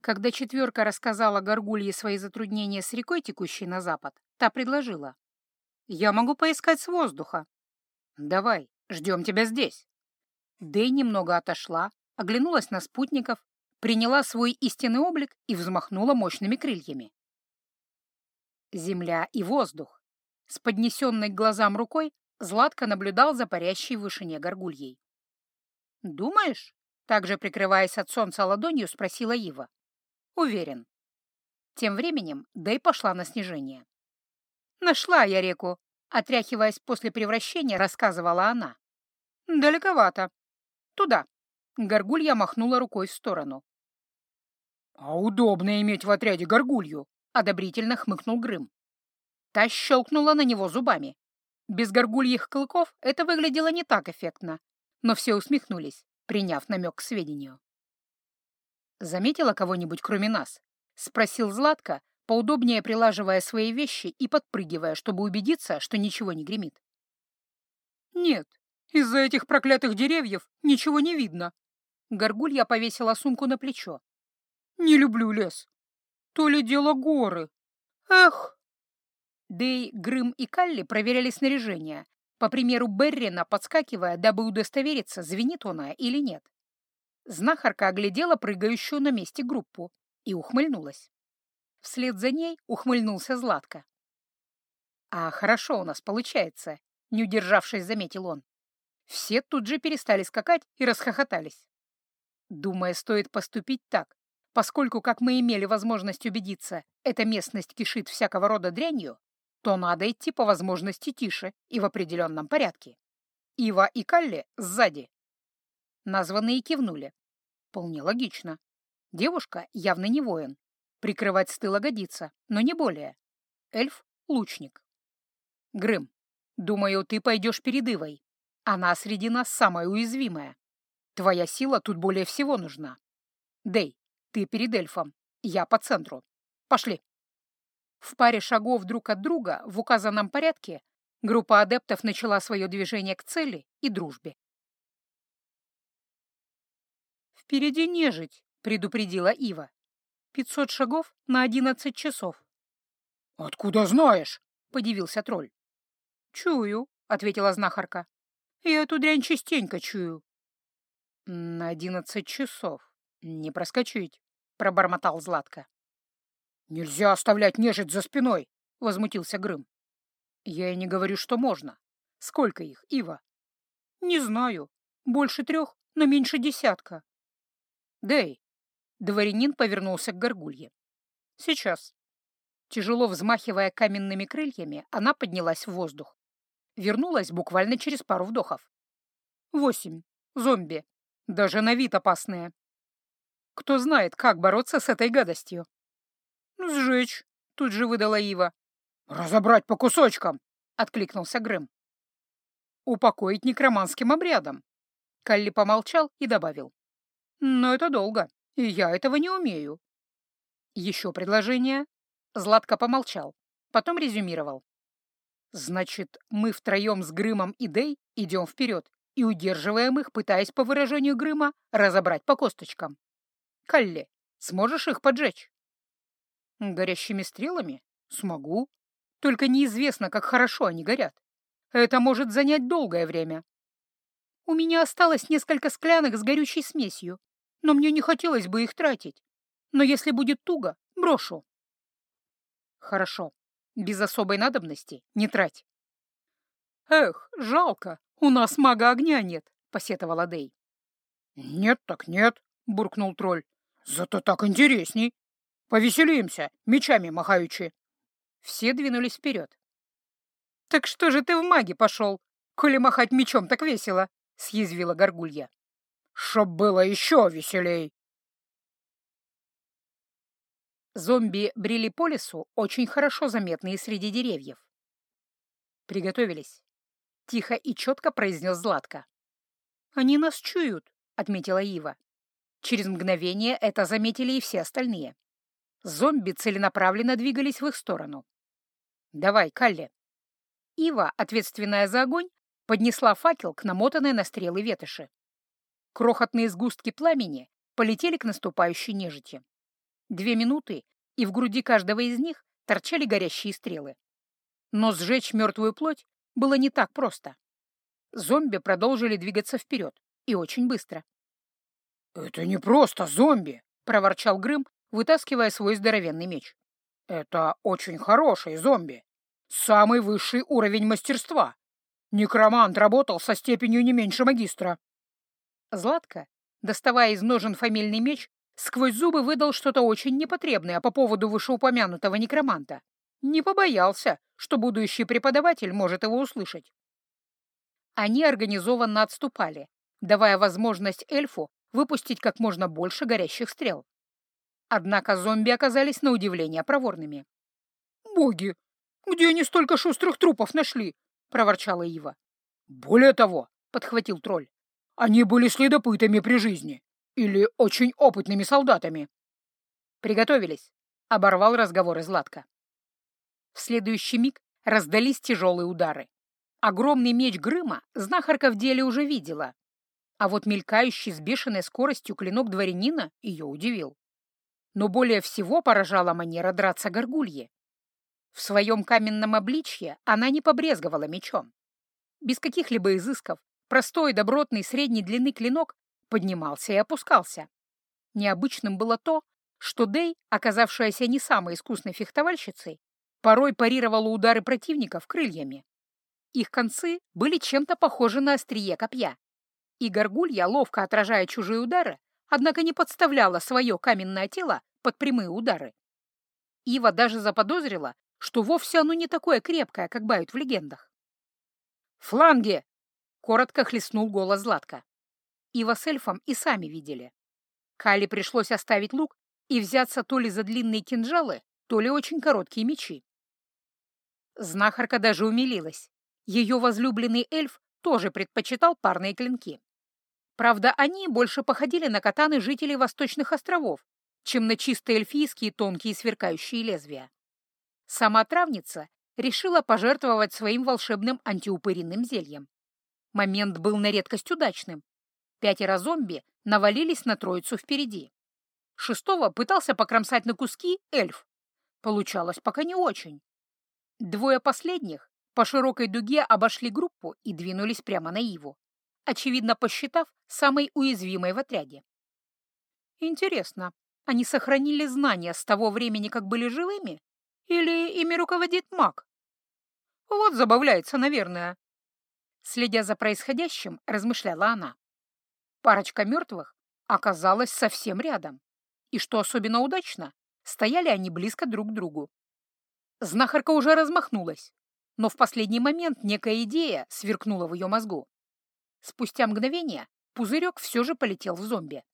Когда четверка рассказала Горгулье свои затруднения с рекой, текущей на запад, та предложила. «Я могу поискать с воздуха». «Давай, ждем тебя здесь». Дэй немного отошла, оглянулась на спутников, приняла свой истинный облик и взмахнула мощными крыльями. Земля и воздух. С поднесенной к глазам рукой Златко наблюдал за парящей в вышине горгульей. «Думаешь?» — также прикрываясь от солнца ладонью, спросила Ива. Уверен. Тем временем Дэй пошла на снижение. «Нашла я реку», — отряхиваясь после превращения, рассказывала она. «Далековато. Туда». Горгулья махнула рукой в сторону. «А удобно иметь в отряде горгулью», — одобрительно хмыкнул Грым. Та щелкнула на него зубами. Без горгульих клыков это выглядело не так эффектно, но все усмехнулись, приняв намек к сведению. «Заметила кого-нибудь, кроме нас?» — спросил Златко, поудобнее прилаживая свои вещи и подпрыгивая, чтобы убедиться, что ничего не гремит. «Нет, из-за этих проклятых деревьев ничего не видно». Горгулья повесила сумку на плечо. «Не люблю лес. То ли дело горы. Эх!» Дэй, Грым и Калли проверяли снаряжение, по примеру Беррина подскакивая, дабы удостовериться, звенит она или нет. Знахарка оглядела прыгающую на месте группу и ухмыльнулась. Вслед за ней ухмыльнулся Златко. «А хорошо у нас получается», — не удержавшись, заметил он. Все тут же перестали скакать и расхохотались. Думая, стоит поступить так, поскольку, как мы имели возможность убедиться, эта местность кишит всякого рода дрянью, то надо идти по возможности тише и в определенном порядке. Ива и Калли сзади, Названные кивнули. Вполне логично. Девушка явно не воин. Прикрывать с тыла годится, но не более. Эльф — лучник. Грым, думаю, ты пойдешь перед Ивой. Она среди нас самая уязвимая. Твоя сила тут более всего нужна. Дей, ты перед эльфом, я по центру. Пошли. В паре шагов друг от друга в указанном порядке группа адептов начала свое движение к цели и дружбе. «Впереди нежить», — предупредила Ива. «Пятьсот шагов на одиннадцать часов». «Откуда знаешь?» — подивился тролль. «Чую», — ответила знахарка. «Я эту дрянь частенько чую». «На одиннадцать часов. Не проскочить», — пробормотал Златко. «Нельзя оставлять нежить за спиной», — возмутился Грым. «Я и не говорю, что можно. Сколько их, Ива?» «Не знаю. Больше трех, но меньше десятка. «Дэй!» Дворянин повернулся к горгулье. «Сейчас». Тяжело взмахивая каменными крыльями, она поднялась в воздух. Вернулась буквально через пару вдохов. «Восемь. Зомби. Даже на вид опасные. Кто знает, как бороться с этой гадостью?» «Сжечь», — тут же выдала Ива. «Разобрать по кусочкам», — откликнулся Грэм. «Упокоить некроманским обрядом». Калли помолчал и добавил. Но это долго, и я этого не умею. Еще предложение? Златко помолчал, потом резюмировал. Значит, мы втроем с Грымом и Дей идем вперед и удерживаем их, пытаясь, по выражению Грыма, разобрать по косточкам. Калле, сможешь их поджечь? Горящими стрелами? Смогу. Только неизвестно, как хорошо они горят. Это может занять долгое время. У меня осталось несколько склянок с горючей смесью но мне не хотелось бы их тратить. Но если будет туго, брошу. Хорошо, без особой надобности не трать. Эх, жалко, у нас мага огня нет, посетовала Дей. Нет так нет, буркнул тролль. Зато так интересней. Повеселимся, мечами махаючи. Все двинулись вперед. «Так что же ты в маги пошел, коли махать мечом так весело?» — съязвила Горгулья чтоб было еще веселей. Зомби брели по лесу, очень хорошо заметные среди деревьев. «Приготовились», — тихо и четко произнес Златко. «Они нас чуют», — отметила Ива. Через мгновение это заметили и все остальные. Зомби целенаправленно двигались в их сторону. «Давай, Калли». Ива, ответственная за огонь, поднесла факел к намотанной на стрелы ветоши. Крохотные сгустки пламени полетели к наступающей нежити. Две минуты, и в груди каждого из них торчали горящие стрелы. Но сжечь мертвую плоть было не так просто. Зомби продолжили двигаться вперед, и очень быстро. «Это не просто зомби!» — проворчал Грым, вытаскивая свой здоровенный меч. «Это очень хороший зомби. Самый высший уровень мастерства. Некромант работал со степенью не меньше магистра». Златко, доставая из ножен фамильный меч, сквозь зубы выдал что-то очень непотребное по поводу вышеупомянутого некроманта. Не побоялся, что будущий преподаватель может его услышать. Они организованно отступали, давая возможность эльфу выпустить как можно больше горящих стрел. Однако зомби оказались на удивление проворными. «Боги, где они столько шустрых трупов нашли?» — проворчала Ива. «Более того», — подхватил тролль, — «они были следопытами при жизни или очень опытными солдатами». «Приготовились», — оборвал разговор Златка. В следующий миг раздались тяжелые удары. Огромный меч Грыма знахарка в деле уже видела, а вот мелькающий с бешеной скоростью клинок дворянина ее удивил. Но более всего поражала манера драться горгулье. В своем каменном обличье она не побрезговала мечом. Без каких-либо изысков простой добротный средней длины клинок поднимался и опускался. Необычным было то, что Дэй, оказавшаяся не самой искусной фехтовальщицей, порой парировала удары противников крыльями. Их концы были чем-то похожи на острие копья. И горгулья, ловко отражая чужие удары, однако не подставляла свое каменное тело под прямые удары. Ива даже заподозрила, что вовсе оно не такое крепкое, как бают в легендах. «Фланги!» — коротко хлестнул голос Златка. Ива с эльфом и сами видели. Кали пришлось оставить лук и взяться то ли за длинные кинжалы, то ли очень короткие мечи. Знахарка даже умилилась. Ее возлюбленный эльф тоже предпочитал парные клинки. Правда, они больше походили на катаны жителей Восточных островов, чем на чисто эльфийские тонкие сверкающие лезвия. Сама травница решила пожертвовать своим волшебным антиупыринным зельем. Момент был на редкость удачным. Пятеро зомби навалились на троицу впереди. Шестого пытался покромсать на куски эльф. Получалось пока не очень. Двое последних по широкой дуге обошли группу и двинулись прямо на Иву, очевидно посчитав самой уязвимой в отряде. Интересно, они сохранили знания с того времени, как были живыми? Или ими руководит маг? Вот забавляется, наверное. Следя за происходящим, размышляла она. Парочка мертвых оказалась совсем рядом. И что особенно удачно, стояли они близко друг к другу. Знахарка уже размахнулась, но в последний момент некая идея сверкнула в ее мозгу. Спустя мгновение пузырек все же полетел в зомби.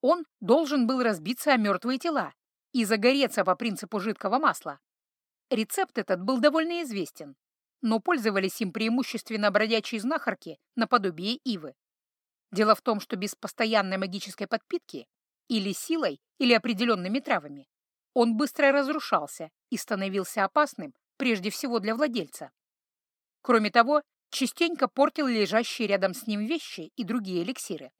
Он должен был разбиться о мертвые тела и загореться по принципу жидкого масла. Рецепт этот был довольно известен, но пользовались им преимущественно бродячие знахарки наподобие ивы. Дело в том, что без постоянной магической подпитки или силой, или определенными травами он быстро разрушался и становился опасным прежде всего для владельца. Кроме того, частенько портил лежащие рядом с ним вещи и другие эликсиры.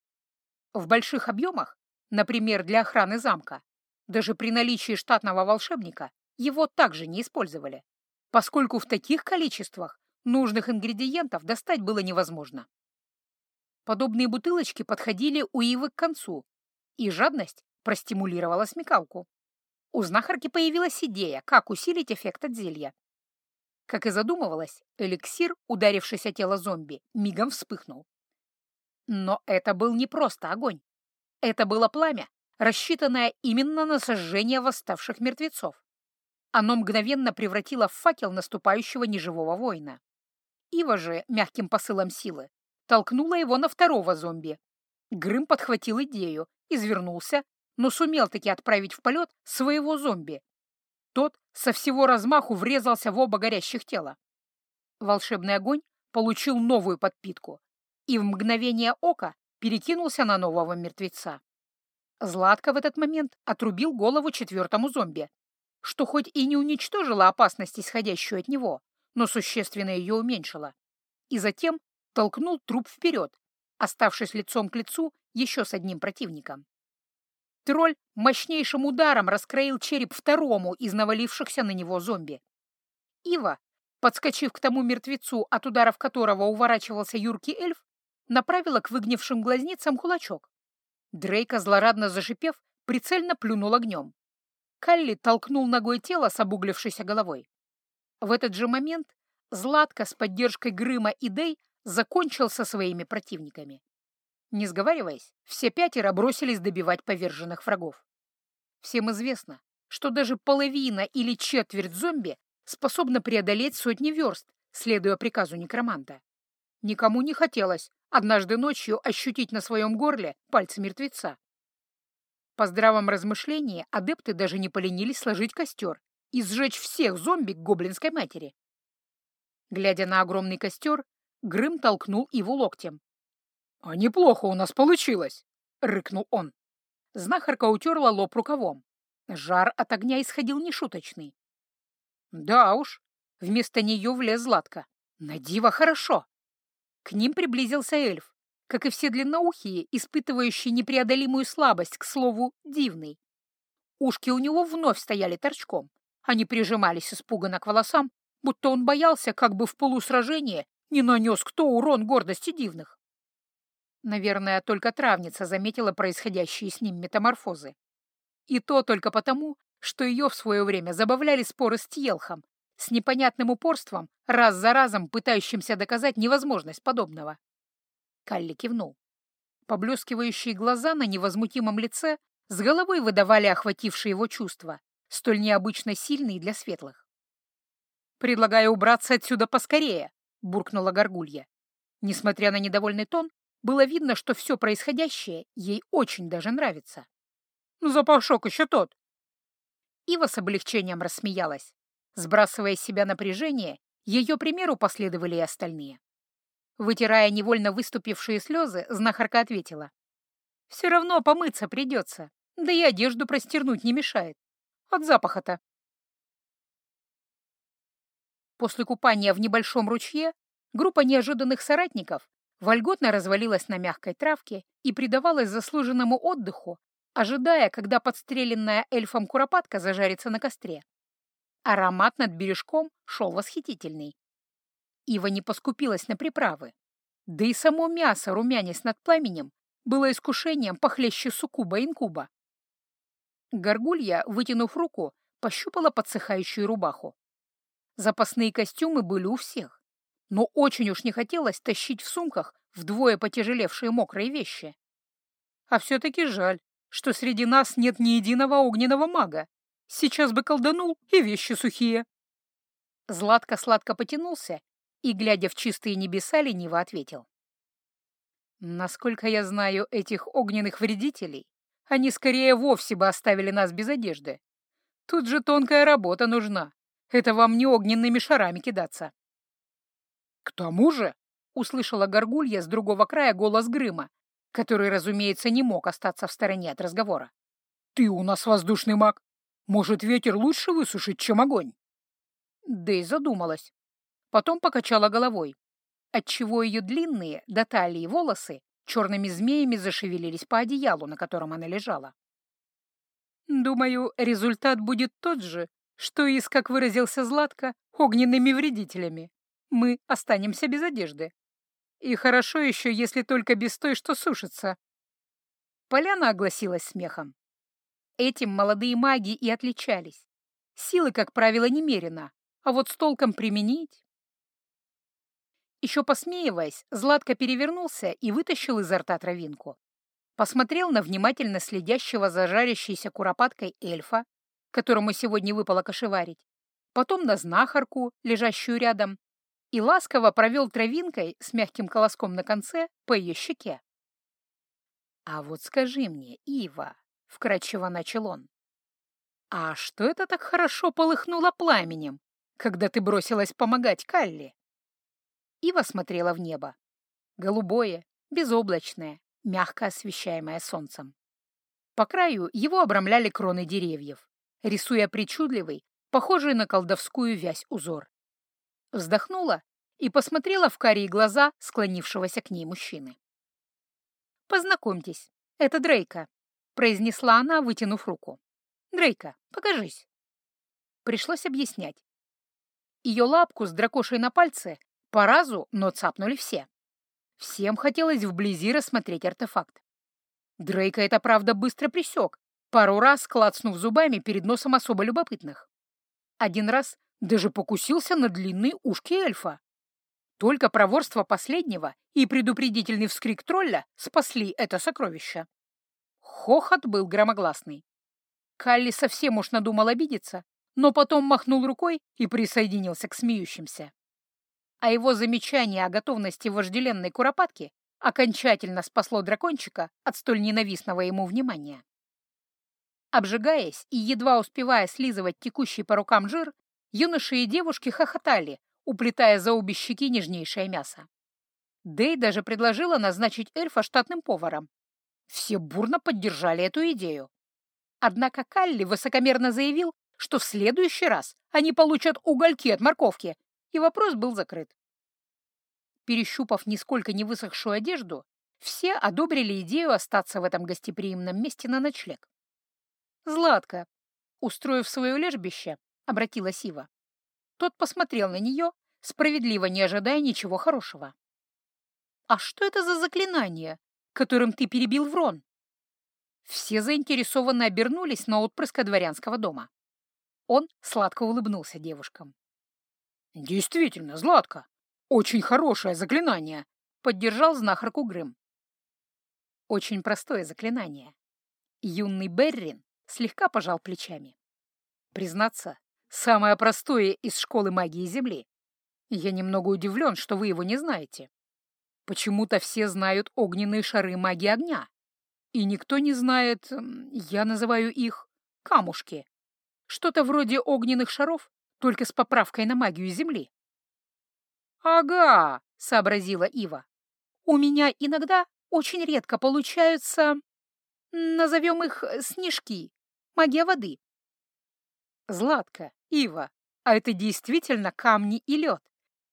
В больших объемах, например, для охраны замка, даже при наличии штатного волшебника его также не использовали, поскольку в таких количествах нужных ингредиентов достать было невозможно. Подобные бутылочки подходили у Ивы к концу, и жадность простимулировала смекалку у знахарки появилась идея, как усилить эффект от зелья. Как и задумывалось, эликсир, ударившийся тело зомби, мигом вспыхнул. Но это был не просто огонь. Это было пламя, рассчитанное именно на сожжение восставших мертвецов. Оно мгновенно превратило в факел наступающего неживого воина. Ива же, мягким посылом силы, толкнула его на второго зомби. Грым подхватил идею, извернулся но сумел таки отправить в полет своего зомби. Тот со всего размаху врезался в оба горящих тела. Волшебный огонь получил новую подпитку и в мгновение ока перекинулся на нового мертвеца. Златко в этот момент отрубил голову четвертому зомби, что хоть и не уничтожило опасность, исходящую от него, но существенно ее уменьшило, и затем толкнул труп вперед, оставшись лицом к лицу еще с одним противником. Тролль мощнейшим ударом раскроил череп второму из навалившихся на него зомби. Ива, подскочив к тому мертвецу, от ударов которого уворачивался юркий эльф, направила к выгнившим глазницам кулачок. Дрейка, злорадно зашипев, прицельно плюнул огнем. Калли толкнул ногой тело с обуглившейся головой. В этот же момент Златка с поддержкой Грыма и Дей закончил со своими противниками. Не сговариваясь, все пятеро бросились добивать поверженных врагов. Всем известно, что даже половина или четверть зомби способна преодолеть сотни верст, следуя приказу некроманта. Никому не хотелось однажды ночью ощутить на своем горле пальцы мертвеца. По здравом размышлении адепты даже не поленились сложить костер и сжечь всех зомби к гоблинской матери. Глядя на огромный костер, Грым толкнул его локтем. «А неплохо у нас получилось!» — рыкнул он. Знахарка утерла лоб рукавом. Жар от огня исходил нешуточный. «Да уж!» — вместо нее влез Златка. «На диво хорошо!» К ним приблизился эльф, как и все длинноухие, испытывающие непреодолимую слабость, к слову, дивный. Ушки у него вновь стояли торчком. Они прижимались испуганно к волосам, будто он боялся, как бы в полусражении не нанес кто урон гордости дивных. Наверное, только травница заметила происходящие с ним метаморфозы. И то только потому, что ее в свое время забавляли споры с Тьелхом, с непонятным упорством, раз за разом пытающимся доказать невозможность подобного. Калли кивнул. Поблескивающие глаза на невозмутимом лице с головой выдавали охватившие его чувства, столь необычно сильные для светлых. «Предлагаю убраться отсюда поскорее», — буркнула Горгулья. Несмотря на недовольный тон, было видно, что все происходящее ей очень даже нравится. «Ну, запашок еще тот!» Ива с облегчением рассмеялась. Сбрасывая с себя напряжение, ее примеру последовали и остальные. Вытирая невольно выступившие слезы, знахарка ответила. «Все равно помыться придется, да и одежду простернуть не мешает. От запаха-то». После купания в небольшом ручье группа неожиданных соратников вольготно развалилась на мягкой травке и предавалась заслуженному отдыху, ожидая, когда подстреленная эльфом куропатка зажарится на костре. Аромат над бережком шел восхитительный. Ива не поскупилась на приправы. Да и само мясо, румянец над пламенем, было искушением похлеще суккуба-инкуба. Горгулья, вытянув руку, пощупала подсыхающую рубаху. Запасные костюмы были у всех, но очень уж не хотелось тащить в сумках вдвое потяжелевшие мокрые вещи. А все-таки жаль, что среди нас нет ни единого огненного мага. Сейчас бы колданул и вещи сухие. Златко сладко потянулся и, глядя в чистые небеса, лениво ответил. Насколько я знаю этих огненных вредителей, они скорее вовсе бы оставили нас без одежды. Тут же тонкая работа нужна. Это вам не огненными шарами кидаться. К тому же, — услышала горгулья с другого края голос Грыма, который, разумеется, не мог остаться в стороне от разговора. «Ты у нас воздушный маг. Может, ветер лучше высушить, чем огонь?» Да и задумалась. Потом покачала головой, отчего ее длинные до талии волосы черными змеями зашевелились по одеялу, на котором она лежала. Думаю, результат будет тот же, что и с, как выразился Златко, огненными вредителями. Мы останемся без одежды. И хорошо еще, если только без той, что сушится. Поляна огласилась смехом. Этим молодые маги и отличались. Силы, как правило, немерено, а вот с толком применить... Еще посмеиваясь, Златко перевернулся и вытащил изо рта травинку. Посмотрел на внимательно следящего за жарящейся куропаткой эльфа, которому сегодня выпало кошеварить, потом на знахарку, лежащую рядом, и ласково провел травинкой с мягким колоском на конце по ее щеке. «А вот скажи мне, Ива», — вкрадчиво начал он, «а что это так хорошо полыхнуло пламенем, когда ты бросилась помогать Калли?» Ива смотрела в небо. Голубое, безоблачное, мягко освещаемое солнцем. По краю его обрамляли кроны деревьев, рисуя причудливый, похожий на колдовскую вязь узор. Вздохнула и посмотрела в карие глаза склонившегося к ней мужчины. «Познакомьтесь, это Дрейка. произнесла она, вытянув руку. «Дрейка, покажись». Пришлось объяснять. Ее лапку с дракошей на пальце по разу, но цапнули все. Всем хотелось вблизи рассмотреть артефакт. Дрейка это, правда, быстро присек, пару раз клацнув зубами перед носом особо любопытных. Один раз даже покусился на длинные ушки эльфа. Только проворство последнего и предупредительный вскрик тролля спасли это сокровище. Хохот был громогласный. Калли совсем уж надумал обидеться, но потом махнул рукой и присоединился к смеющимся. А его замечание о готовности вожделенной куропатки окончательно спасло дракончика от столь ненавистного ему внимания. Обжигаясь и едва успевая слизывать текущий по рукам жир, юноши и девушки хохотали, уплетая за обе щеки нежнейшее мясо. Дэй даже предложила назначить эльфа штатным поваром. Все бурно поддержали эту идею. Однако Калли высокомерно заявил, что в следующий раз они получат угольки от морковки, и вопрос был закрыт. Перещупав нисколько не высохшую одежду, все одобрили идею остаться в этом гостеприимном месте на ночлег. «Златка», устроив свое лежбище, обратила Сива. Тот посмотрел на нее, справедливо не ожидая ничего хорошего. «А что это за заклинание, которым ты перебил Врон?» Все заинтересованно обернулись на отпрыска дворянского дома. Он сладко улыбнулся девушкам. «Действительно, Златка, очень хорошее заклинание», — поддержал знахарку Грым. Очень простое заклинание. Юный Беррин слегка пожал плечами. Признаться, самое простое из школы магии Земли. Я немного удивлен, что вы его не знаете. Почему-то все знают огненные шары магии огня. И никто не знает, я называю их камушки. Что-то вроде огненных шаров, только с поправкой на магию Земли. «Ага», — сообразила Ива. «У меня иногда очень редко получаются, назовем их снежки, магия воды». «Златка, Ива, а это действительно камни и лед?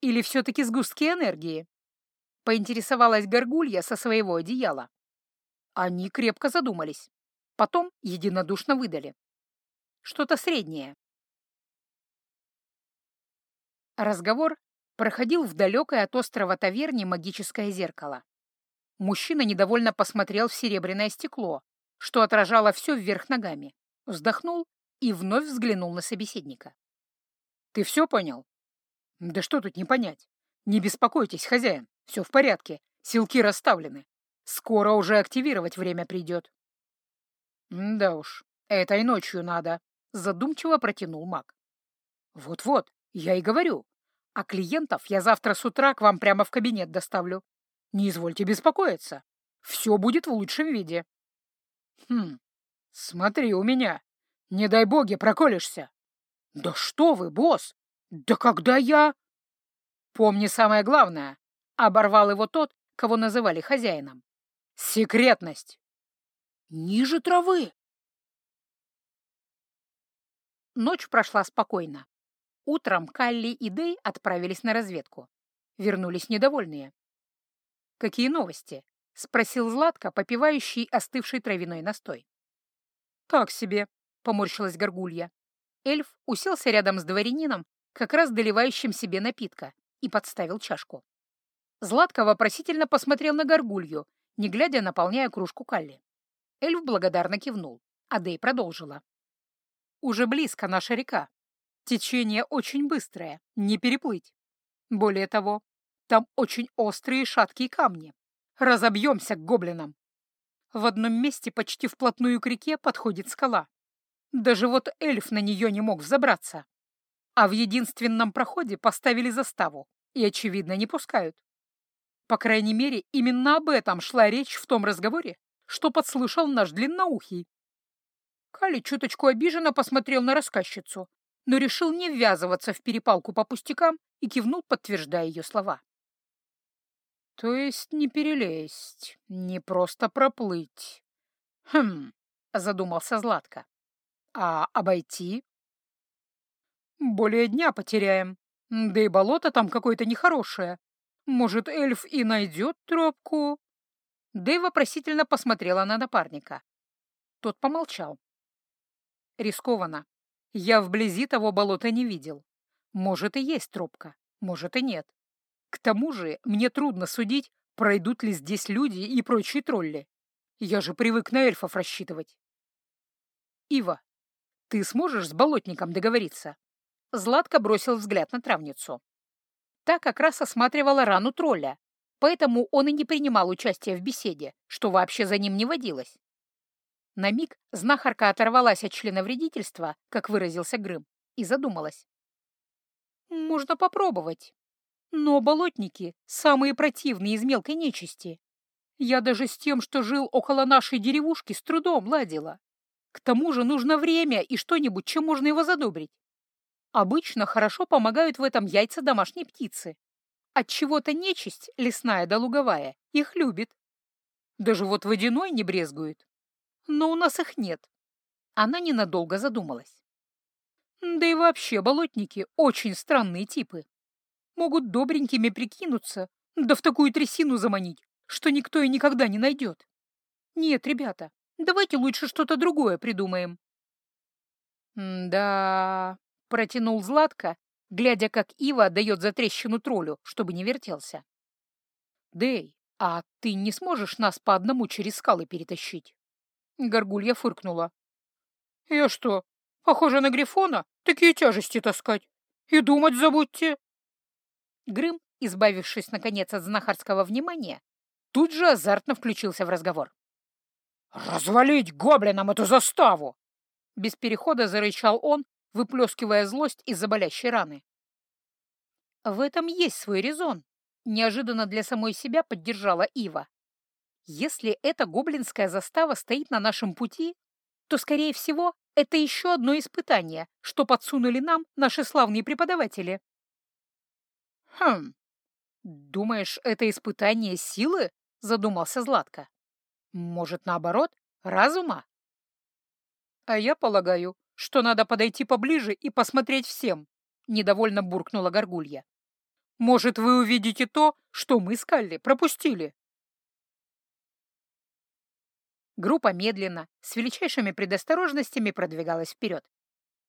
Или все-таки сгустки энергии?» Поинтересовалась горгулья со своего одеяла. Они крепко задумались. Потом единодушно выдали. Что-то среднее. Разговор проходил в далекой от острова таверне магическое зеркало. Мужчина недовольно посмотрел в серебряное стекло, что отражало все вверх ногами, вздохнул и вновь взглянул на собеседника. «Ты все понял?» «Да что тут не понять? Не беспокойтесь, хозяин, все в порядке, силки расставлены. Скоро уже активировать время придет». «Да уж, этой ночью надо», — задумчиво протянул маг. «Вот-вот, я и говорю. А клиентов я завтра с утра к вам прямо в кабинет доставлю. Не извольте беспокоиться. Все будет в лучшем виде». «Хм, смотри у меня. Не дай боги, проколешься». «Да что вы, босс! Да когда я...» «Помни самое главное», — оборвал его тот, кого называли хозяином. Секретность. Ниже травы. Ночь прошла спокойно. Утром Калли и Дэй отправились на разведку. Вернулись недовольные. «Какие новости?» — спросил Златко, попивающий остывший травяной настой. «Так себе», — поморщилась горгулья. Эльф уселся рядом с дворянином, как раз доливающим себе напитка, и подставил чашку. Златко вопросительно посмотрел на горгулью, не глядя, наполняя кружку Калли. Эльф благодарно кивнул, а Дэй продолжила. «Уже близко наша река. Течение очень быстрое, не переплыть. Более того, там очень острые шаткие камни. Разобьемся к гоблинам. В одном месте почти вплотную к реке подходит скала. Даже вот эльф на нее не мог взобраться. А в единственном проходе поставили заставу и, очевидно, не пускают. По крайней мере, именно об этом шла речь в том разговоре, что подслушал наш длинноухий. Кали чуточку обиженно посмотрел на рассказчицу, но решил не ввязываться в перепалку по пустякам и кивнул, подтверждая ее слова. То есть не перелезть, не просто проплыть. Хм, задумался Златко. А обойти? Более дня потеряем. Да и болото там какое-то нехорошее. Может, эльф и найдет тропку?» Дэй вопросительно посмотрела на напарника. Тот помолчал. Рискованно. Я вблизи того болота не видел. Может, и есть тропка, может, и нет. К тому же мне трудно судить, пройдут ли здесь люди и прочие тролли. Я же привык на эльфов рассчитывать. Ива, ты сможешь с болотником договориться? Златко бросил взгляд на травницу. Та как раз осматривала рану тролля, поэтому он и не принимал участия в беседе, что вообще за ним не водилось. На миг знахарка оторвалась от члена вредительства, как выразился Грым, и задумалась. «Можно попробовать. Но болотники — самые противные из мелкой нечисти. Я даже с тем, что жил около нашей деревушки, с трудом ладила. К тому же нужно время и что-нибудь, чем можно его задобрить. Обычно хорошо помогают в этом яйца домашней птицы. От чего-то нечисть, лесная да луговая, их любит. Даже вот водяной не брезгует. Но у нас их нет. Она ненадолго задумалась. Да и вообще болотники очень странные типы. Могут добренькими прикинуться, да в такую трясину заманить, что никто и никогда не найдет. Нет, ребята, давайте лучше что-то другое придумаем. «Да...» — протянул Златко, глядя, как Ива отдает за трещину троллю, чтобы не вертелся. «Дэй, а ты не сможешь нас по одному через скалы перетащить?» Горгулья фыркнула. «Я что, похожа на Грифона? Такие тяжести таскать? И думать забудьте!» Грым, избавившись, наконец, от знахарского внимания, тут же азартно включился в разговор. «Развалить гоблинам эту заставу!» Без перехода зарычал он, выплескивая злость из-за болящей раны. «В этом есть свой резон», — неожиданно для самой себя поддержала Ива. Если эта гоблинская застава стоит на нашем пути, то, скорее всего, это еще одно испытание, что подсунули нам наши славные преподаватели. Хм, думаешь, это испытание силы? Задумался Златко. Может, наоборот, разума? А я полагаю, что надо подойти поближе и посмотреть всем, недовольно буркнула Горгулья. Может, вы увидите то, что мы с Калли пропустили? Группа медленно, с величайшими предосторожностями продвигалась вперед.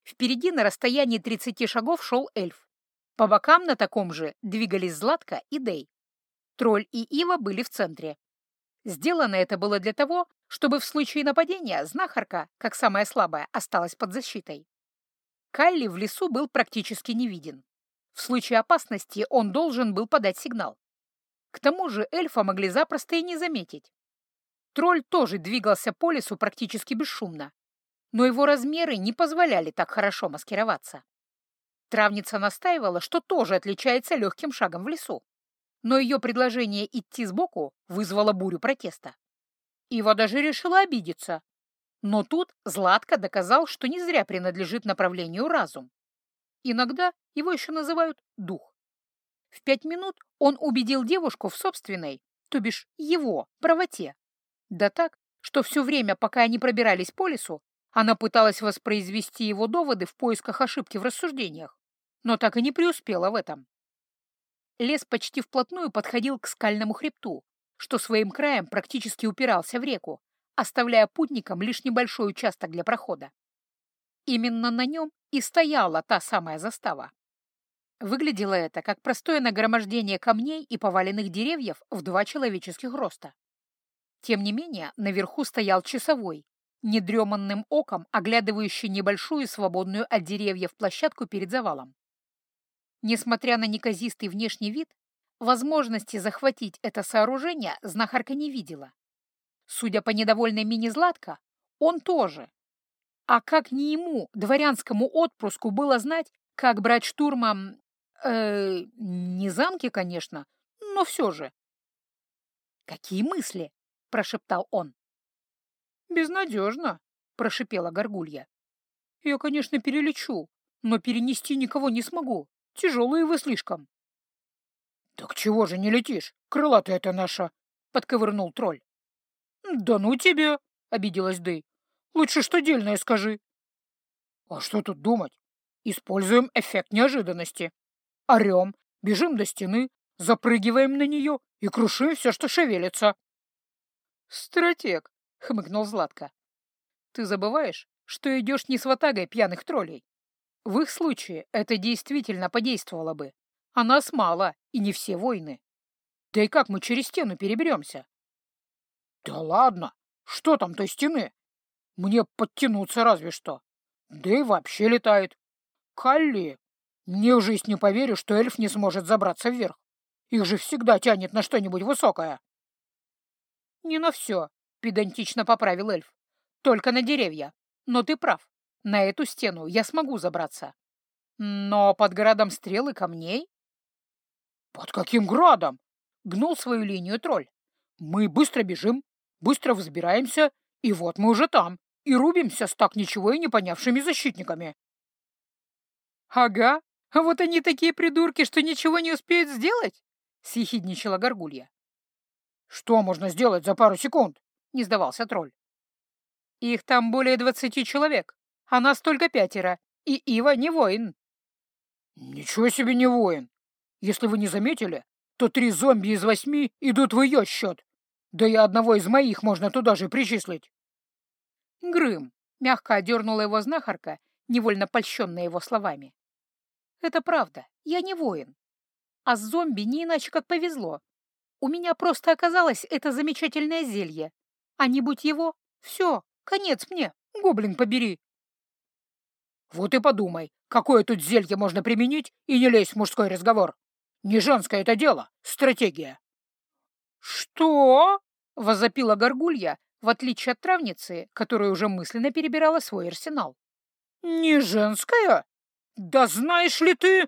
Впереди на расстоянии 30 шагов шел эльф. По бокам на таком же двигались Златка и Дей. Тролль и Ива были в центре. Сделано это было для того, чтобы в случае нападения знахарка, как самая слабая, осталась под защитой. Калли в лесу был практически не виден. В случае опасности он должен был подать сигнал. К тому же эльфа могли запросто и не заметить. Тролль тоже двигался по лесу практически бесшумно, но его размеры не позволяли так хорошо маскироваться. Травница настаивала, что тоже отличается легким шагом в лесу, но ее предложение идти сбоку вызвало бурю протеста. Ива даже решила обидеться. Но тут Златко доказал, что не зря принадлежит направлению разум. Иногда его еще называют дух. В пять минут он убедил девушку в собственной, то бишь его, правоте. Да так, что все время, пока они пробирались по лесу, она пыталась воспроизвести его доводы в поисках ошибки в рассуждениях, но так и не преуспела в этом. Лес почти вплотную подходил к скальному хребту, что своим краем практически упирался в реку, оставляя путникам лишь небольшой участок для прохода. Именно на нем и стояла та самая застава. Выглядело это как простое нагромождение камней и поваленных деревьев в два человеческих роста. Тем не менее, наверху стоял часовой, недреманным оком оглядывающий небольшую свободную от деревьев площадку перед завалом. Несмотря на неказистый внешний вид, возможности захватить это сооружение знахарка не видела. Судя по недовольной мини-златка, он тоже. А как не ему, дворянскому отпрыску, было знать, как брать штурмом... Э, не замки, конечно, но все же. Какие мысли? Прошептал он. «Безнадежно», — прошипела Горгулья. «Я, конечно, перелечу, но перенести никого не смогу. Тяжелые вы слишком». «Так чего же не летишь, крылатая это наша?» — подковырнул тролль. «Да ну тебе!» — обиделась Дэй. «Лучше что дельное скажи». «А что тут думать? Используем эффект неожиданности. Орем, бежим до стены, запрыгиваем на нее и крушим все, что шевелится. «Стратег», — хмыкнул Златко. Ты забываешь, что идешь не с ватагой пьяных троллей. В их случае это действительно подействовало бы. А нас мало, и не все воины. Да и как мы через стену переберемся? Да ладно, что там той стены? Мне подтянуться разве что. Да и вообще летает. Калли, мне в жизнь не поверю, что эльф не сможет забраться вверх. Их же всегда тянет на что-нибудь высокое. Не на все, педантично поправил эльф. Только на деревья. Но ты прав. На эту стену я смогу забраться. Но под градом стрел и камней? Под каким градом? Гнул свою линию тролль. Мы быстро бежим, быстро взбираемся, и вот мы уже там, и рубимся с так ничего и не понявшими защитниками. Ага, вот они такие придурки, что ничего не успеют сделать, съехидничала горгулья. Что можно сделать за пару секунд? Не сдавался тролль. Их там более двадцати человек, а нас только пятеро, и Ива не воин. Ничего себе не воин! Если вы не заметили, то три зомби из восьми идут в ее счет. Да и одного из моих можно туда же причислить. Грым, мягко одернула его знахарка, невольно польщенная его словами. Это правда, я не воин. А с зомби не иначе как повезло. У меня просто оказалось это замечательное зелье. А не будь его, все, конец мне, гоблин побери. Вот и подумай, какое тут зелье можно применить и не лезь в мужской разговор. Не женское это дело, стратегия. Что? — возопила горгулья, в отличие от травницы, которая уже мысленно перебирала свой арсенал. «Не женская? Да знаешь ли ты...»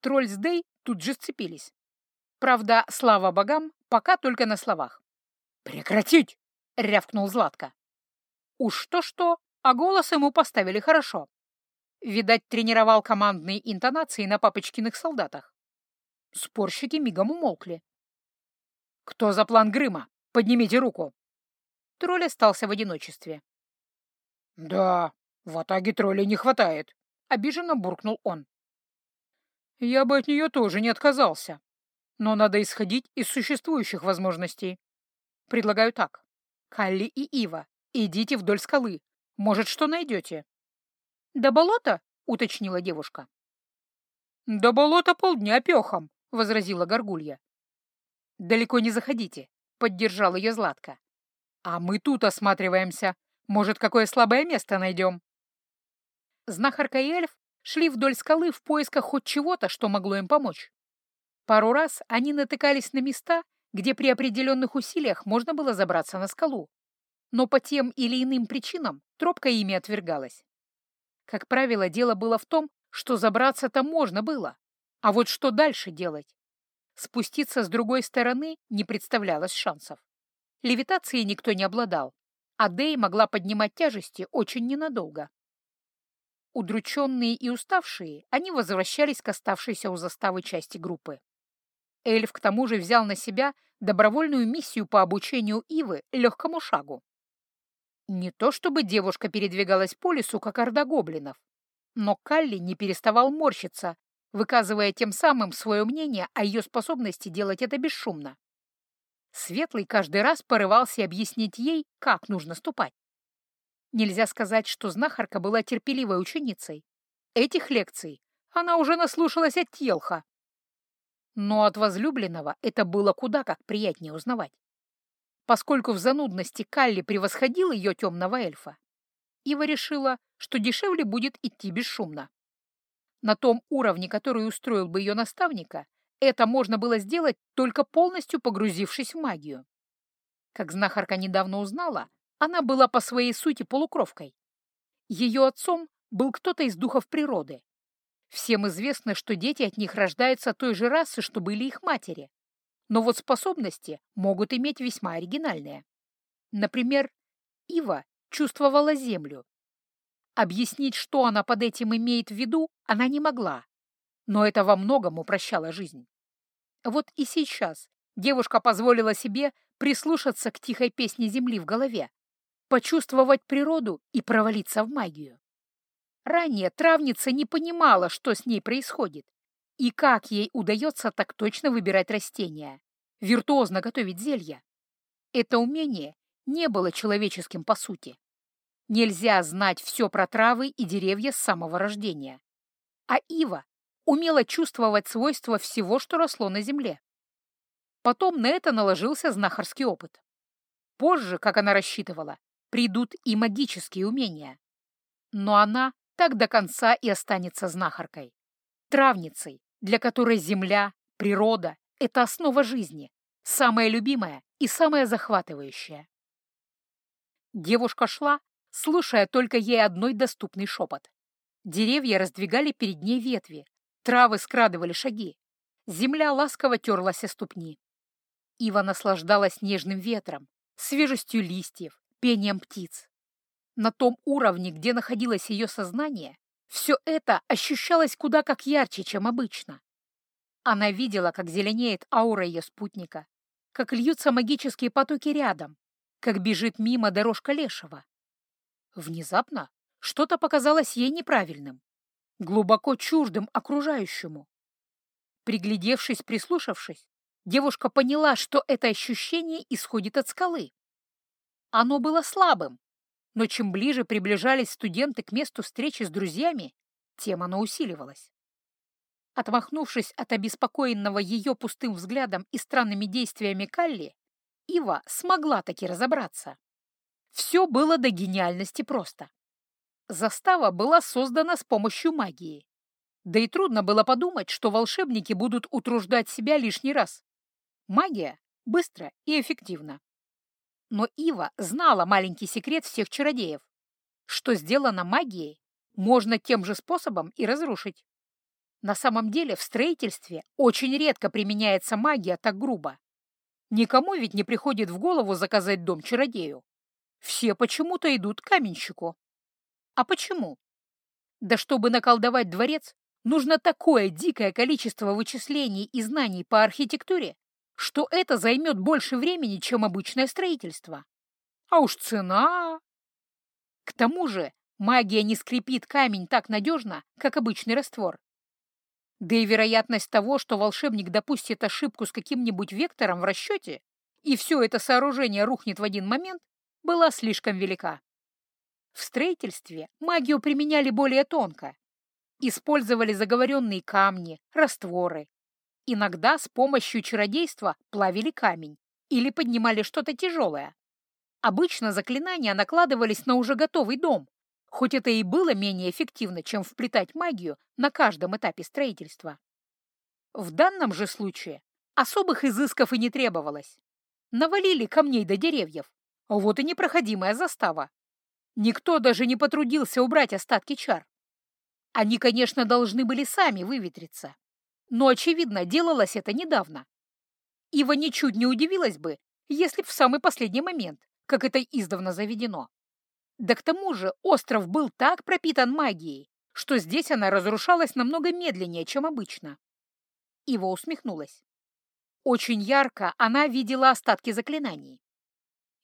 Тролль с Дэй тут же сцепились. Правда, слава богам, пока только на словах. «Прекратить!» — рявкнул Златко. Уж то-что, а голос ему поставили хорошо. Видать, тренировал командные интонации на папочкиных солдатах. Спорщики мигом умолкли. «Кто за план Грыма? Поднимите руку!» Тролль остался в одиночестве. «Да, в атаге троллей не хватает», — обиженно буркнул он. «Я бы от нее тоже не отказался. Но надо исходить из существующих возможностей. Предлагаю так. Калли и Ива, идите вдоль скалы. Может, что найдете?» «До болота?» — уточнила девушка. «До болота полдня пехом», — возразила Горгулья. «Далеко не заходите», — поддержал ее Златка. «А мы тут осматриваемся. Может, какое слабое место найдем?» Знахарка и эльф шли вдоль скалы в поисках хоть чего-то, что могло им помочь. Пару раз они натыкались на места, где при определенных усилиях можно было забраться на скалу. Но по тем или иным причинам тропка ими отвергалась. Как правило, дело было в том, что забраться-то можно было. А вот что дальше делать? Спуститься с другой стороны не представлялось шансов. Левитацией никто не обладал, а Дэй могла поднимать тяжести очень ненадолго. Удрученные и уставшие, они возвращались к оставшейся у заставы части группы. Эльф к тому же взял на себя добровольную миссию по обучению Ивы легкому шагу. Не то чтобы девушка передвигалась по лесу, как орда гоблинов, но Калли не переставал морщиться, выказывая тем самым свое мнение о ее способности делать это бесшумно. Светлый каждый раз порывался объяснить ей, как нужно ступать. Нельзя сказать, что знахарка была терпеливой ученицей. Этих лекций она уже наслушалась от Телха. Но от возлюбленного это было куда как приятнее узнавать. Поскольку в занудности Калли превосходил ее темного эльфа, Ива решила, что дешевле будет идти бесшумно. На том уровне, который устроил бы ее наставника, это можно было сделать, только полностью погрузившись в магию. Как знахарка недавно узнала, она была по своей сути полукровкой. Ее отцом был кто-то из духов природы. Всем известно, что дети от них рождаются той же расы, что были их матери. Но вот способности могут иметь весьма оригинальные. Например, Ива чувствовала землю. Объяснить, что она под этим имеет в виду, она не могла, но это во многом упрощало жизнь. Вот и сейчас девушка позволила себе прислушаться к тихой песне земли в голове, почувствовать природу и провалиться в магию. Ранее травница не понимала, что с ней происходит, и как ей удается так точно выбирать растения, виртуозно готовить зелья. Это умение не было человеческим по сути. Нельзя знать все про травы и деревья с самого рождения. А Ива умела чувствовать свойства всего, что росло на земле. Потом на это наложился знахарский опыт. Позже, как она рассчитывала, придут и магические умения. Но она так до конца и останется знахаркой. Травницей, для которой земля, природа — это основа жизни, самая любимая и самая захватывающая. Девушка шла, слушая только ей одной доступный шепот. Деревья раздвигали перед ней ветви, травы скрадывали шаги, земля ласково терлась о ступни. Ива наслаждалась нежным ветром, свежестью листьев, пением птиц. На том уровне, где находилось ее сознание, все это ощущалось куда как ярче, чем обычно. Она видела, как зеленеет аура ее спутника, как льются магические потоки рядом, как бежит мимо дорожка лешего. Внезапно что-то показалось ей неправильным, глубоко чуждым окружающему. Приглядевшись, прислушавшись, девушка поняла, что это ощущение исходит от скалы. Оно было слабым, но чем ближе приближались студенты к месту встречи с друзьями, тем оно усиливалось. Отмахнувшись от обеспокоенного ее пустым взглядом и странными действиями Калли, Ива смогла таки разобраться. Все было до гениальности просто. Застава была создана с помощью магии. Да и трудно было подумать, что волшебники будут утруждать себя лишний раз. Магия быстро и эффективно. Но Ива знала маленький секрет всех чародеев. Что сделано магией, можно тем же способом и разрушить. На самом деле в строительстве очень редко применяется магия так грубо. Никому ведь не приходит в голову заказать дом чародею. Все почему-то идут к каменщику. А почему? Да чтобы наколдовать дворец, нужно такое дикое количество вычислений и знаний по архитектуре, что это займет больше времени, чем обычное строительство. А уж цена... К тому же магия не скрепит камень так надежно, как обычный раствор. Да и вероятность того, что волшебник допустит ошибку с каким-нибудь вектором в расчете, и все это сооружение рухнет в один момент, была слишком велика. В строительстве магию применяли более тонко. Использовали заговоренные камни, растворы, Иногда с помощью чародейства плавили камень или поднимали что-то тяжелое. Обычно заклинания накладывались на уже готовый дом, хоть это и было менее эффективно, чем вплетать магию на каждом этапе строительства. В данном же случае особых изысков и не требовалось. Навалили камней до деревьев, вот и непроходимая застава. Никто даже не потрудился убрать остатки чар. Они, конечно, должны были сами выветриться. Но, очевидно, делалось это недавно. Ива ничуть не удивилась бы, если в самый последний момент, как это издавна заведено. Да к тому же остров был так пропитан магией, что здесь она разрушалась намного медленнее, чем обычно. Ива усмехнулась. Очень ярко она видела остатки заклинаний.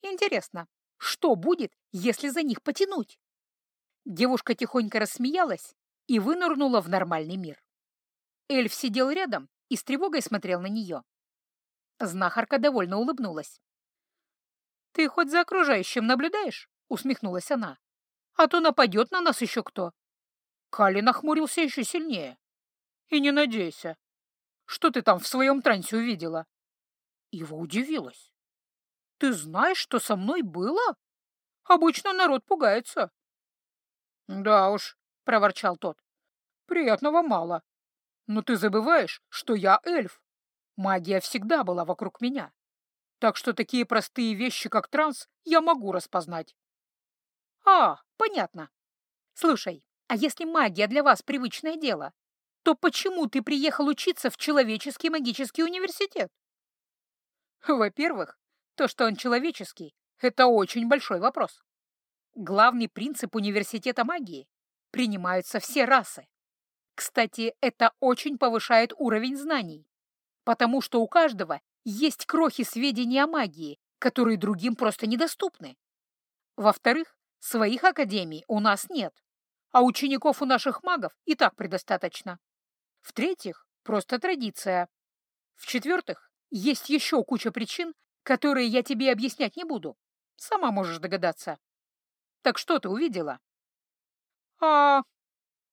Интересно, что будет, если за них потянуть? Девушка тихонько рассмеялась и вынырнула в нормальный мир. Эльф сидел рядом и с тревогой смотрел на нее. Знахарка довольно улыбнулась. «Ты хоть за окружающим наблюдаешь?» — усмехнулась она. «А то нападет на нас еще кто». Кали нахмурился еще сильнее. «И не надейся. Что ты там в своем трансе увидела?» Его удивилась. «Ты знаешь, что со мной было? Обычно народ пугается». «Да уж», — проворчал тот. «Приятного мало. Но ты забываешь, что я эльф. Магия всегда была вокруг меня. Так что такие простые вещи, как транс, я могу распознать. А, понятно. Слушай, а если магия для вас привычное дело, то почему ты приехал учиться в человеческий магический университет? Во-первых, то, что он человеческий, это очень большой вопрос. Главный принцип университета магии — принимаются все расы. Кстати, это очень повышает уровень знаний, потому что у каждого есть крохи сведений о магии, которые другим просто недоступны. Во-вторых, своих академий у нас нет, а учеников у наших магов и так предостаточно. В-третьих, просто традиция. В-четвертых, есть еще куча причин, которые я тебе объяснять не буду. Сама можешь догадаться. Так что ты увидела? А...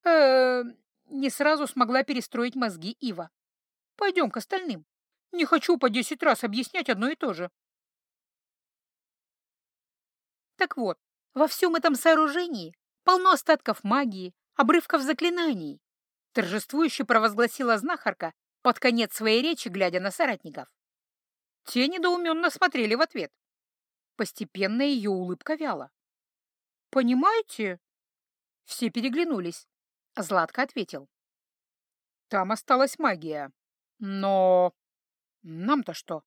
э не сразу смогла перестроить мозги Ива. Пойдем к остальным. Не хочу по десять раз объяснять одно и то же. Так вот, во всем этом сооружении полно остатков магии, обрывков заклинаний. Торжествующе провозгласила знахарка под конец своей речи, глядя на соратников. Те недоуменно смотрели в ответ. Постепенно ее улыбка вяла. «Понимаете?» Все переглянулись. Златко ответил. «Там осталась магия. Но нам-то что?»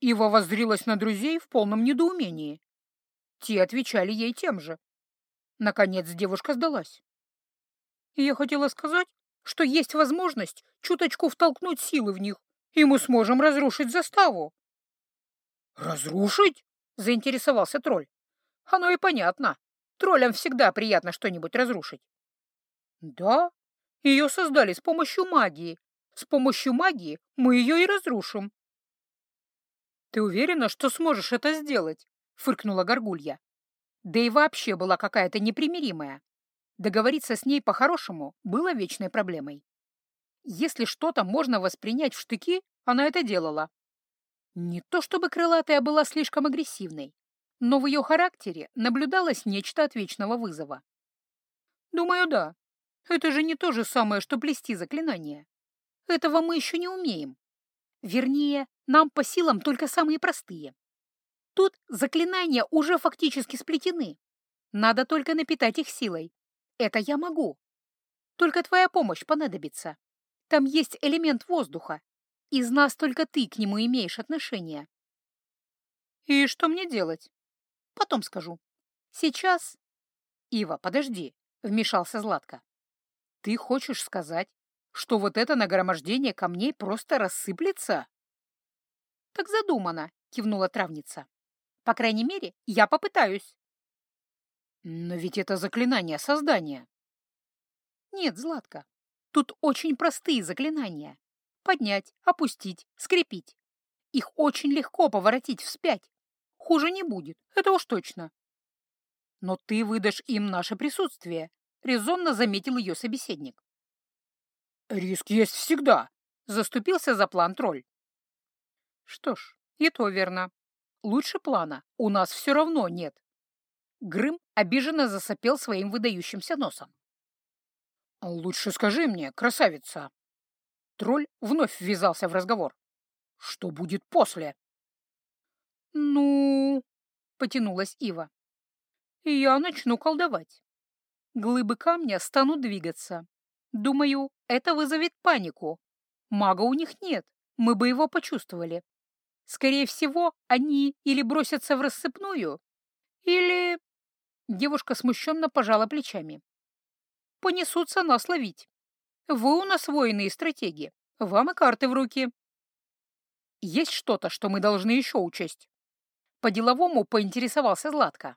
Ива воззрилась на друзей в полном недоумении. Те отвечали ей тем же. Наконец девушка сдалась. я хотела сказать, что есть возможность чуточку втолкнуть силы в них, и мы сможем разрушить заставу. «Разрушить?» — заинтересовался тролль. «Оно и понятно. Троллям всегда приятно что-нибудь разрушить». «Да, ее создали с помощью магии. С помощью магии мы ее и разрушим». «Ты уверена, что сможешь это сделать?» — фыркнула Горгулья. Да и вообще была какая-то непримиримая. Договориться с ней по-хорошему было вечной проблемой. Если что-то можно воспринять в штыки, она это делала. Не то чтобы крылатая была слишком агрессивной, но в ее характере наблюдалось нечто от вечного вызова. Думаю, да. Это же не то же самое, что плести заклинания. Этого мы еще не умеем. Вернее, нам по силам только самые простые. Тут заклинания уже фактически сплетены. Надо только напитать их силой. Это я могу. Только твоя помощь понадобится. Там есть элемент воздуха. Из нас только ты к нему имеешь отношение. И что мне делать? Потом скажу. Сейчас... Ива, подожди, вмешался Златко. Ты хочешь сказать, что вот это нагромождение камней просто рассыплется? Так задумано, кивнула травница. По крайней мере, я попытаюсь. Но ведь это заклинание создания. Нет, Златка, тут очень простые заклинания. Поднять, опустить, скрепить. Их очень легко поворотить вспять. Хуже не будет, это уж точно. Но ты выдашь им наше присутствие, резонно заметил ее собеседник. Риск есть всегда, заступился за план тролль. Что ж, и то верно. Лучше плана у нас все равно нет. Грым обиженно засопел своим выдающимся носом. «Лучше скажи мне, красавица!» Тролль вновь ввязался в разговор. «Что будет после?» «Ну...» — потянулась Ива. «Я начну колдовать. Глыбы камня станут двигаться. Думаю, это вызовет панику. Мага у них нет, мы бы его почувствовали. Скорее всего, они или бросятся в рассыпную, или...» Девушка смущенно пожала плечами. «Понесутся нас ловить. Вы у нас воины и стратеги. Вам и карты в руки». «Есть что-то, что мы должны еще учесть?» По-деловому поинтересовался Златко.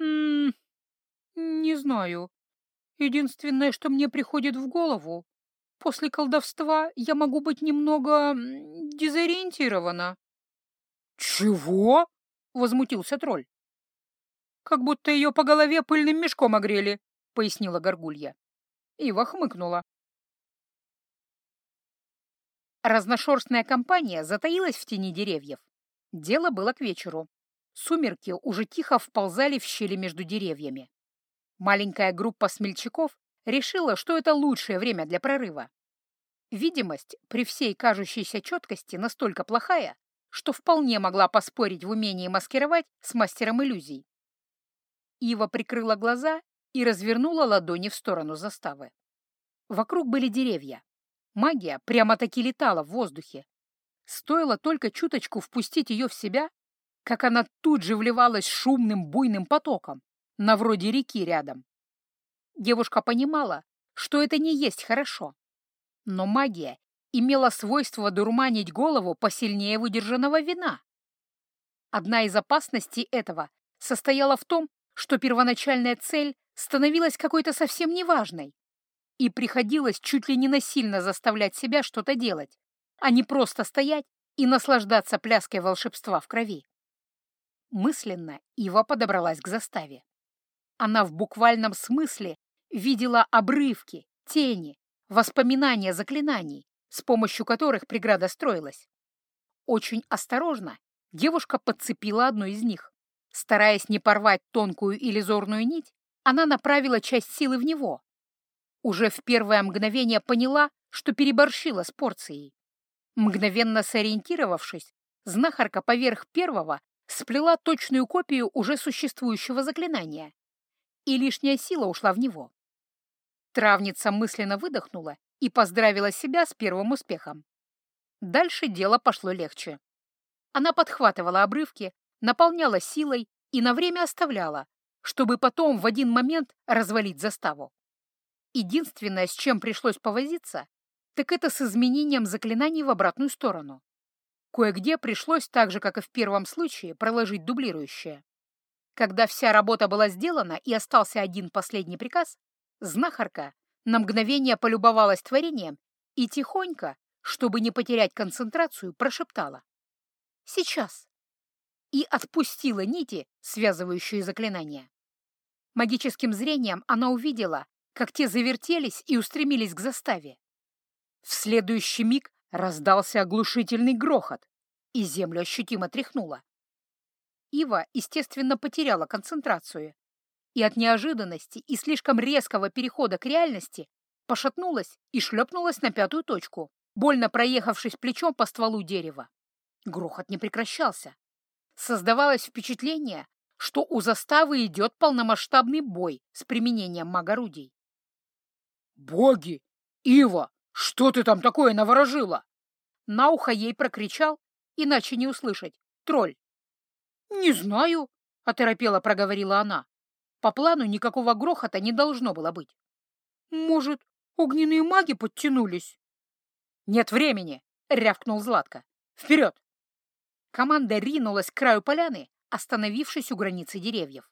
«М -м, не знаю. Единственное, что мне приходит в голову, После колдовства я могу быть немного дезориентирована. «Чего?» — возмутился тролль. «Как будто ее по голове пыльным мешком огрели», — пояснила горгулья. Ива хмыкнула. Разношерстная компания затаилась в тени деревьев. Дело было к вечеру. Сумерки уже тихо вползали в щели между деревьями. Маленькая группа смельчаков решила, что это лучшее время для прорыва. Видимость при всей кажущейся четкости настолько плохая, что вполне могла поспорить в умении маскировать с мастером иллюзий. Ива прикрыла глаза и развернула ладони в сторону заставы. Вокруг были деревья. Магия прямо-таки летала в воздухе. Стоило только чуточку впустить ее в себя, как она тут же вливалась шумным буйным потоком, на вроде реки рядом. Девушка понимала, что это не есть хорошо. Но магия имела свойство дурманить голову посильнее выдержанного вина. Одна из опасностей этого состояла в том, что первоначальная цель становилась какой-то совсем неважной, и приходилось чуть ли не насильно заставлять себя что-то делать, а не просто стоять и наслаждаться пляской волшебства в крови. Мысленно Ива подобралась к заставе. Она в буквальном смысле видела обрывки, тени, воспоминания заклинаний, с помощью которых преграда строилась. Очень осторожно девушка подцепила одну из них. Стараясь не порвать тонкую иллюзорную нить, она направила часть силы в него. Уже в первое мгновение поняла, что переборщила с порцией. Мгновенно сориентировавшись, знахарка поверх первого сплела точную копию уже существующего заклинания, и лишняя сила ушла в него. Травница мысленно выдохнула и поздравила себя с первым успехом. Дальше дело пошло легче. Она подхватывала обрывки, наполняла силой и на время оставляла, чтобы потом в один момент развалить заставу. Единственное, с чем пришлось повозиться, так это с изменением заклинаний в обратную сторону. Кое-где пришлось, так же, как и в первом случае, проложить дублирующее. Когда вся работа была сделана и остался один последний приказ, знахарка на мгновение полюбовалась творением и тихонько, чтобы не потерять концентрацию, прошептала. «Сейчас!» и отпустила нити, связывающие заклинания. Магическим зрением она увидела, как те завертелись и устремились к заставе. В следующий миг Раздался оглушительный грохот, и землю ощутимо тряхнуло. Ива, естественно, потеряла концентрацию и от неожиданности и слишком резкого перехода к реальности пошатнулась и шлепнулась на пятую точку, больно проехавшись плечом по стволу дерева. Грохот не прекращался. Создавалось впечатление, что у заставы идет полномасштабный бой с применением магорудий. «Боги! Ива, «Что ты там такое наворожила?» На ухо ей прокричал, иначе не услышать, тролль. «Не знаю», — оторопела проговорила она. По плану никакого грохота не должно было быть. «Может, огненные маги подтянулись?» «Нет времени!» — рявкнул Златко. «Вперед!» Команда ринулась к краю поляны, остановившись у границы деревьев.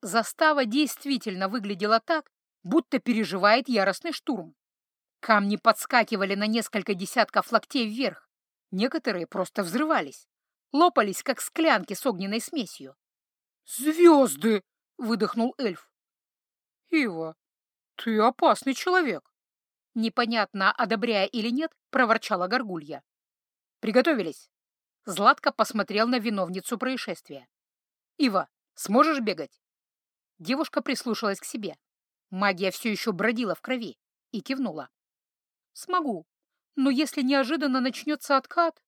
Застава действительно выглядела так, будто переживает яростный штурм. Камни подскакивали на несколько десятков локтей вверх. Некоторые просто взрывались, лопались, как склянки с огненной смесью. «Звезды!» — выдохнул эльф. «Ива, ты опасный человек!» Непонятно, одобряя или нет, проворчала горгулья. «Приготовились!» Златко посмотрел на виновницу происшествия. «Ива, сможешь бегать?» Девушка прислушалась к себе. Магия все еще бродила в крови и кивнула. Смогу. Но если неожиданно начнется откат...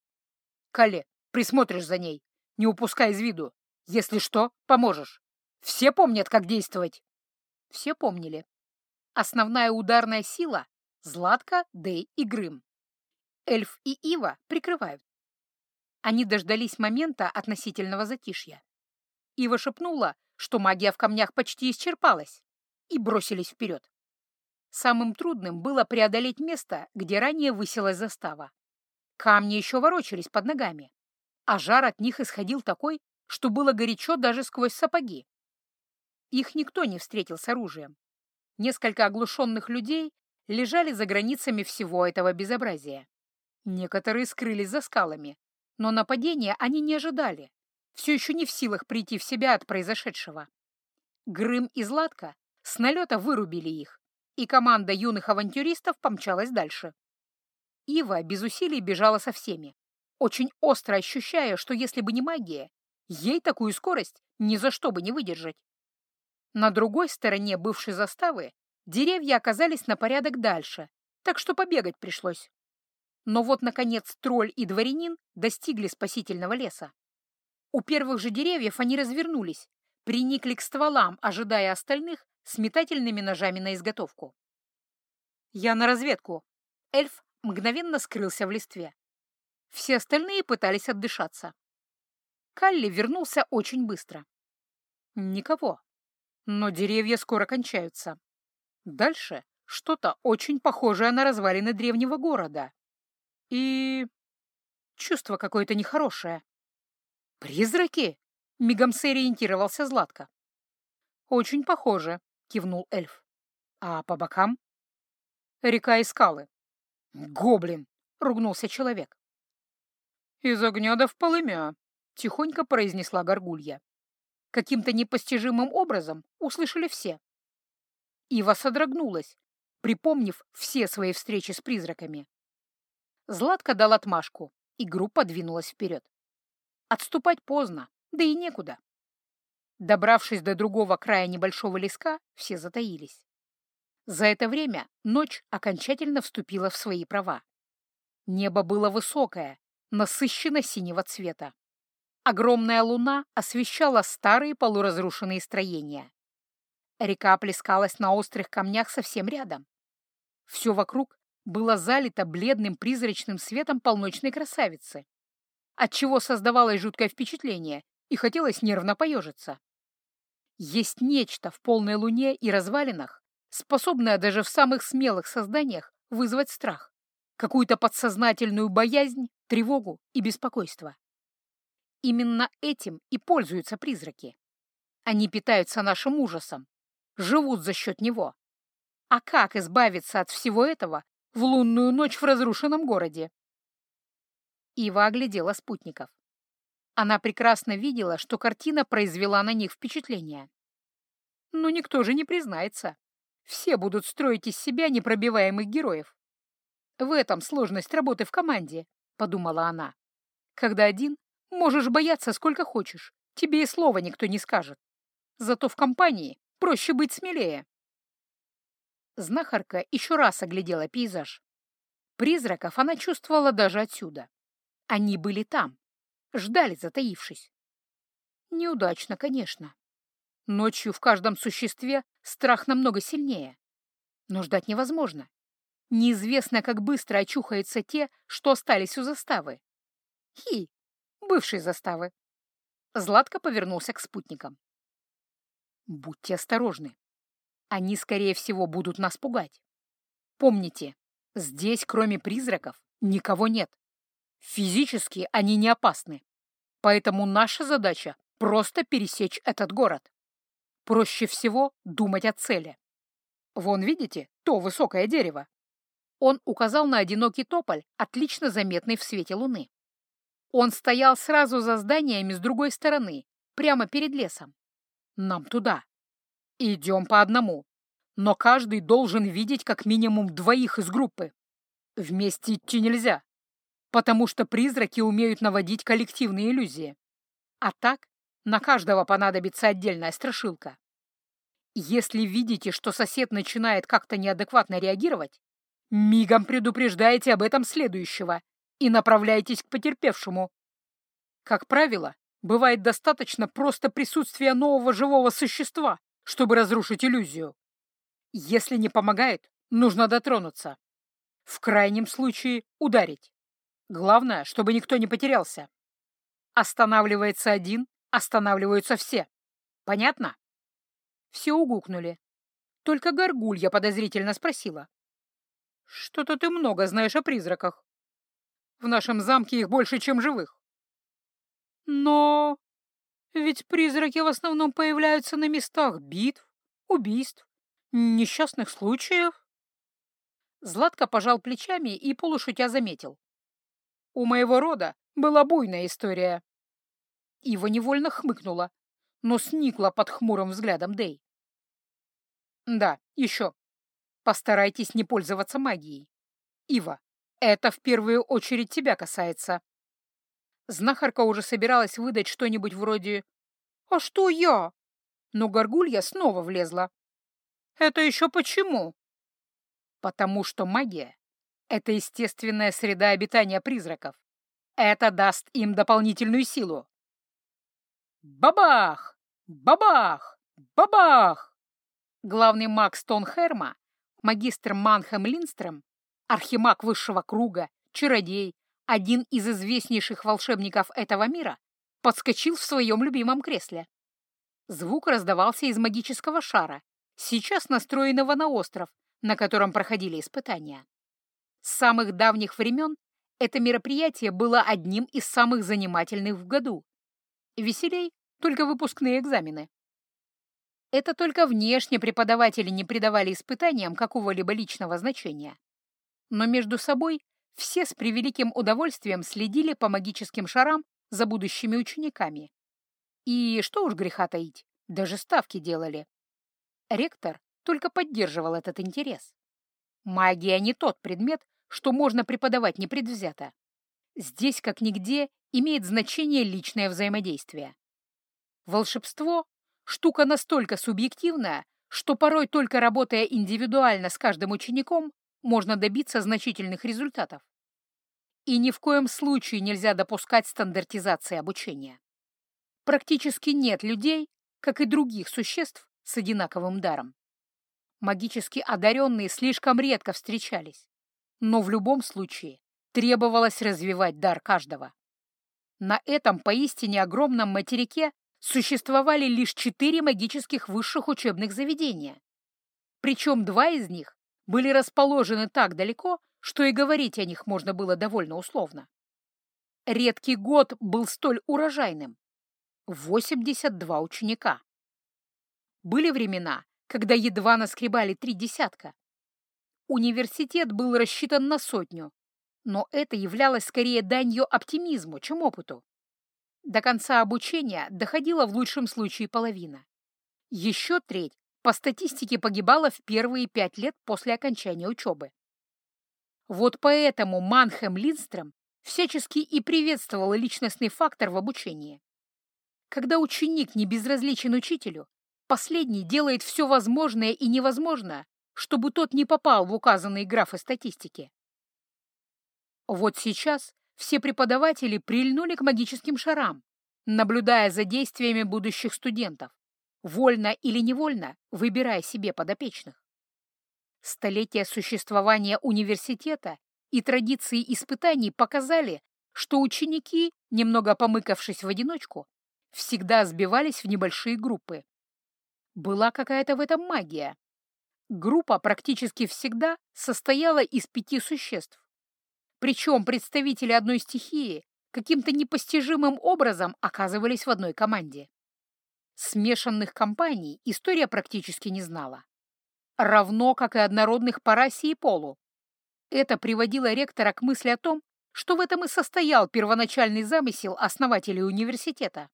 Кале, присмотришь за ней. Не упускай из виду. Если что, поможешь. Все помнят, как действовать. Все помнили. Основная ударная сила — Златка, Дэй и Грым. Эльф и Ива прикрывают. Они дождались момента относительного затишья. Ива шепнула, что магия в камнях почти исчерпалась, и бросились вперед. Самым трудным было преодолеть место, где ранее высилась застава. Камни еще ворочались под ногами, а жар от них исходил такой, что было горячо даже сквозь сапоги. Их никто не встретил с оружием. Несколько оглушенных людей лежали за границами всего этого безобразия. Некоторые скрылись за скалами, но нападения они не ожидали, все еще не в силах прийти в себя от произошедшего. Грым и Златка с налета вырубили их, и команда юных авантюристов помчалась дальше. Ива без усилий бежала со всеми, очень остро ощущая, что если бы не магия, ей такую скорость ни за что бы не выдержать. На другой стороне бывшей заставы деревья оказались на порядок дальше, так что побегать пришлось. Но вот, наконец, тролль и дворянин достигли спасительного леса. У первых же деревьев они развернулись, приникли к стволам, ожидая остальных с метательными ножами на изготовку. «Я на разведку». Эльф мгновенно скрылся в листве. Все остальные пытались отдышаться. Калли вернулся очень быстро. Никого. Но деревья скоро кончаются. Дальше что-то очень похожее на развалины древнего города. И... чувство какое-то нехорошее. «Призраки?» — мигом сориентировался Златко. «Очень похоже», — кивнул эльф. «А по бокам?» «Река и скалы». «Гоблин!» — ругнулся человек. «Из огня да в полымя», — тихонько произнесла горгулья. Каким-то непостижимым образом услышали все. Ива содрогнулась, припомнив все свои встречи с призраками. Златка дал отмашку, и группа двинулась вперед. Отступать поздно, да и некуда. Добравшись до другого края небольшого леска, все затаились. За это время ночь окончательно вступила в свои права. Небо было высокое, насыщенно синего цвета. Огромная луна освещала старые полуразрушенные строения. Река плескалась на острых камнях совсем рядом. Все вокруг было залито бледным призрачным светом полночной красавицы, отчего создавалось жуткое впечатление и хотелось нервно поежиться. Есть нечто в полной луне и развалинах, способное даже в самых смелых созданиях вызвать страх, какую-то подсознательную боязнь, тревогу и беспокойство. Именно этим и пользуются призраки. Они питаются нашим ужасом, живут за счет него. А как избавиться от всего этого в лунную ночь в разрушенном городе? Ива оглядела спутников. Она прекрасно видела, что картина произвела на них впечатление. Но никто же не признается. Все будут строить из себя непробиваемых героев. В этом сложность работы в команде, подумала она. Когда один, можешь бояться сколько хочешь, тебе и слова никто не скажет. Зато в компании проще быть смелее. Знахарка еще раз оглядела пейзаж. Призраков она чувствовала даже отсюда. Они были там, ждали, затаившись. Неудачно, конечно. Ночью в каждом существе страх намного сильнее. Но ждать невозможно. Неизвестно, как быстро очухаются те, что остались у заставы. Хи, бывшей заставы. Златко повернулся к спутникам. Будьте осторожны. Они, скорее всего, будут нас пугать. Помните, здесь, кроме призраков, никого нет. Физически они не опасны. Поэтому наша задача — просто пересечь этот город. Проще всего думать о цели. Вон, видите, то высокое дерево. Он указал на одинокий тополь, отлично заметный в свете луны. Он стоял сразу за зданиями с другой стороны, прямо перед лесом. Нам туда. Идем по одному. Но каждый должен видеть как минимум двоих из группы. Вместе идти нельзя, потому что призраки умеют наводить коллективные иллюзии. А так на каждого понадобится отдельная страшилка. Если видите, что сосед начинает как-то неадекватно реагировать, Мигом предупреждаете об этом следующего и направляйтесь к потерпевшему. Как правило, бывает достаточно просто присутствия нового живого существа, чтобы разрушить иллюзию. Если не помогает, нужно дотронуться. В крайнем случае ударить. Главное, чтобы никто не потерялся. Останавливается один, останавливаются все. Понятно? Все угукнули. Только Горгулья подозрительно спросила. Что-то ты много знаешь о призраках. В нашем замке их больше, чем живых. Но ведь призраки в основном появляются на местах битв, убийств, несчастных случаев. Златко пожал плечами и полушутя заметил. У моего рода была буйная история. Ива невольно хмыкнула, но сникла под хмурым взглядом Дэй. Да, еще. Постарайтесь не пользоваться магией. Ива, это в первую очередь тебя касается. Знахарка уже собиралась выдать что-нибудь вроде «А что я?» Но горгулья снова влезла. «Это еще почему?» «Потому что магия — это естественная среда обитания призраков. Это даст им дополнительную силу». Бабах! Бабах! Бабах! Главный маг Стонхерма магистр Манхэм Линстром, архимаг высшего круга, чародей, один из известнейших волшебников этого мира, подскочил в своем любимом кресле. Звук раздавался из магического шара, сейчас настроенного на остров, на котором проходили испытания. С самых давних времен это мероприятие было одним из самых занимательных в году. Веселей только выпускные экзамены. Это только внешне преподаватели не придавали испытаниям какого-либо личного значения. Но между собой все с превеликим удовольствием следили по магическим шарам, за будущими учениками. И что уж греха таить, даже ставки делали. Ректор только поддерживал этот интерес. Магия не тот предмет, что можно преподавать непредвзято. Здесь, как нигде, имеет значение личное взаимодействие. Волшебство — штука настолько субъективная, что порой только работая индивидуально с каждым учеником можно добиться значительных результатов. И ни в коем случае нельзя допускать стандартизации обучения. Практически нет людей, как и других существ, с одинаковым даром. Магически одаренные слишком редко встречались, но в любом случае требовалось развивать дар каждого. На этом поистине огромном материке существовали лишь четыре магических высших учебных заведения. Причем два из них были расположены так далеко, что и говорить о них можно было довольно условно. Редкий год был столь урожайным. 82 ученика. Были времена, когда едва наскребали три десятка. Университет был рассчитан на сотню, но это являлось скорее данью оптимизму, чем опыту. До конца обучения доходила в лучшем случае половина. Еще треть по статистике погибала в первые пять лет после окончания учебы. Вот поэтому Манхэм Линстром всячески и приветствовал личностный фактор в обучении. Когда ученик не безразличен учителю, последний делает все возможное и невозможное, чтобы тот не попал в указанные графы статистики. Вот сейчас все преподаватели прильнули к магическим шарам, наблюдая за действиями будущих студентов, вольно или невольно выбирая себе подопечных. Столетия существования университета и традиции испытаний показали, что ученики, немного помыкавшись в одиночку, всегда сбивались в небольшие группы. Была какая-то в этом магия. Группа практически всегда состояла из пяти существ. Причем представители одной стихии каким-то непостижимым образом оказывались в одной команде. Смешанных компаний история практически не знала. Равно, как и однородных по расе и полу. Это приводило ректора к мысли о том, что в этом и состоял первоначальный замысел основателей университета.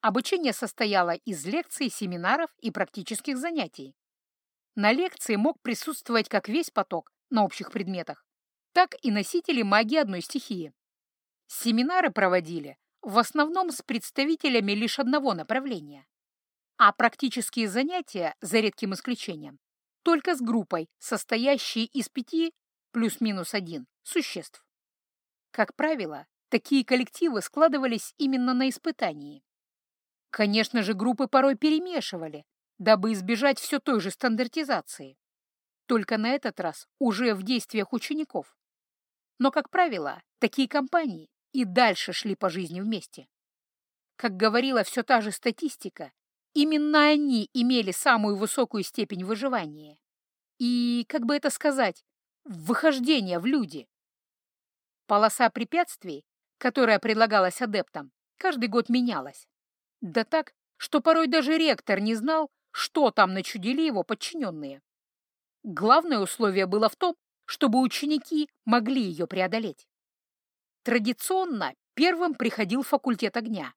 Обучение состояло из лекций, семинаров и практических занятий. На лекции мог присутствовать как весь поток на общих предметах, так и носители магии одной стихии. Семинары проводили в основном с представителями лишь одного направления, а практические занятия, за редким исключением, только с группой, состоящей из пяти плюс-минус один существ. Как правило, такие коллективы складывались именно на испытании. Конечно же, группы порой перемешивали, дабы избежать все той же стандартизации. Только на этот раз уже в действиях учеников. Но, как правило, такие компании и дальше шли по жизни вместе. Как говорила все та же статистика, именно они имели самую высокую степень выживания. И, как бы это сказать, выхождения в люди. Полоса препятствий, которая предлагалась адептам, каждый год менялась. Да так, что порой даже ректор не знал, что там начудили его подчиненные. Главное условие было в том, чтобы ученики могли ее преодолеть. Традиционно первым приходил факультет огня.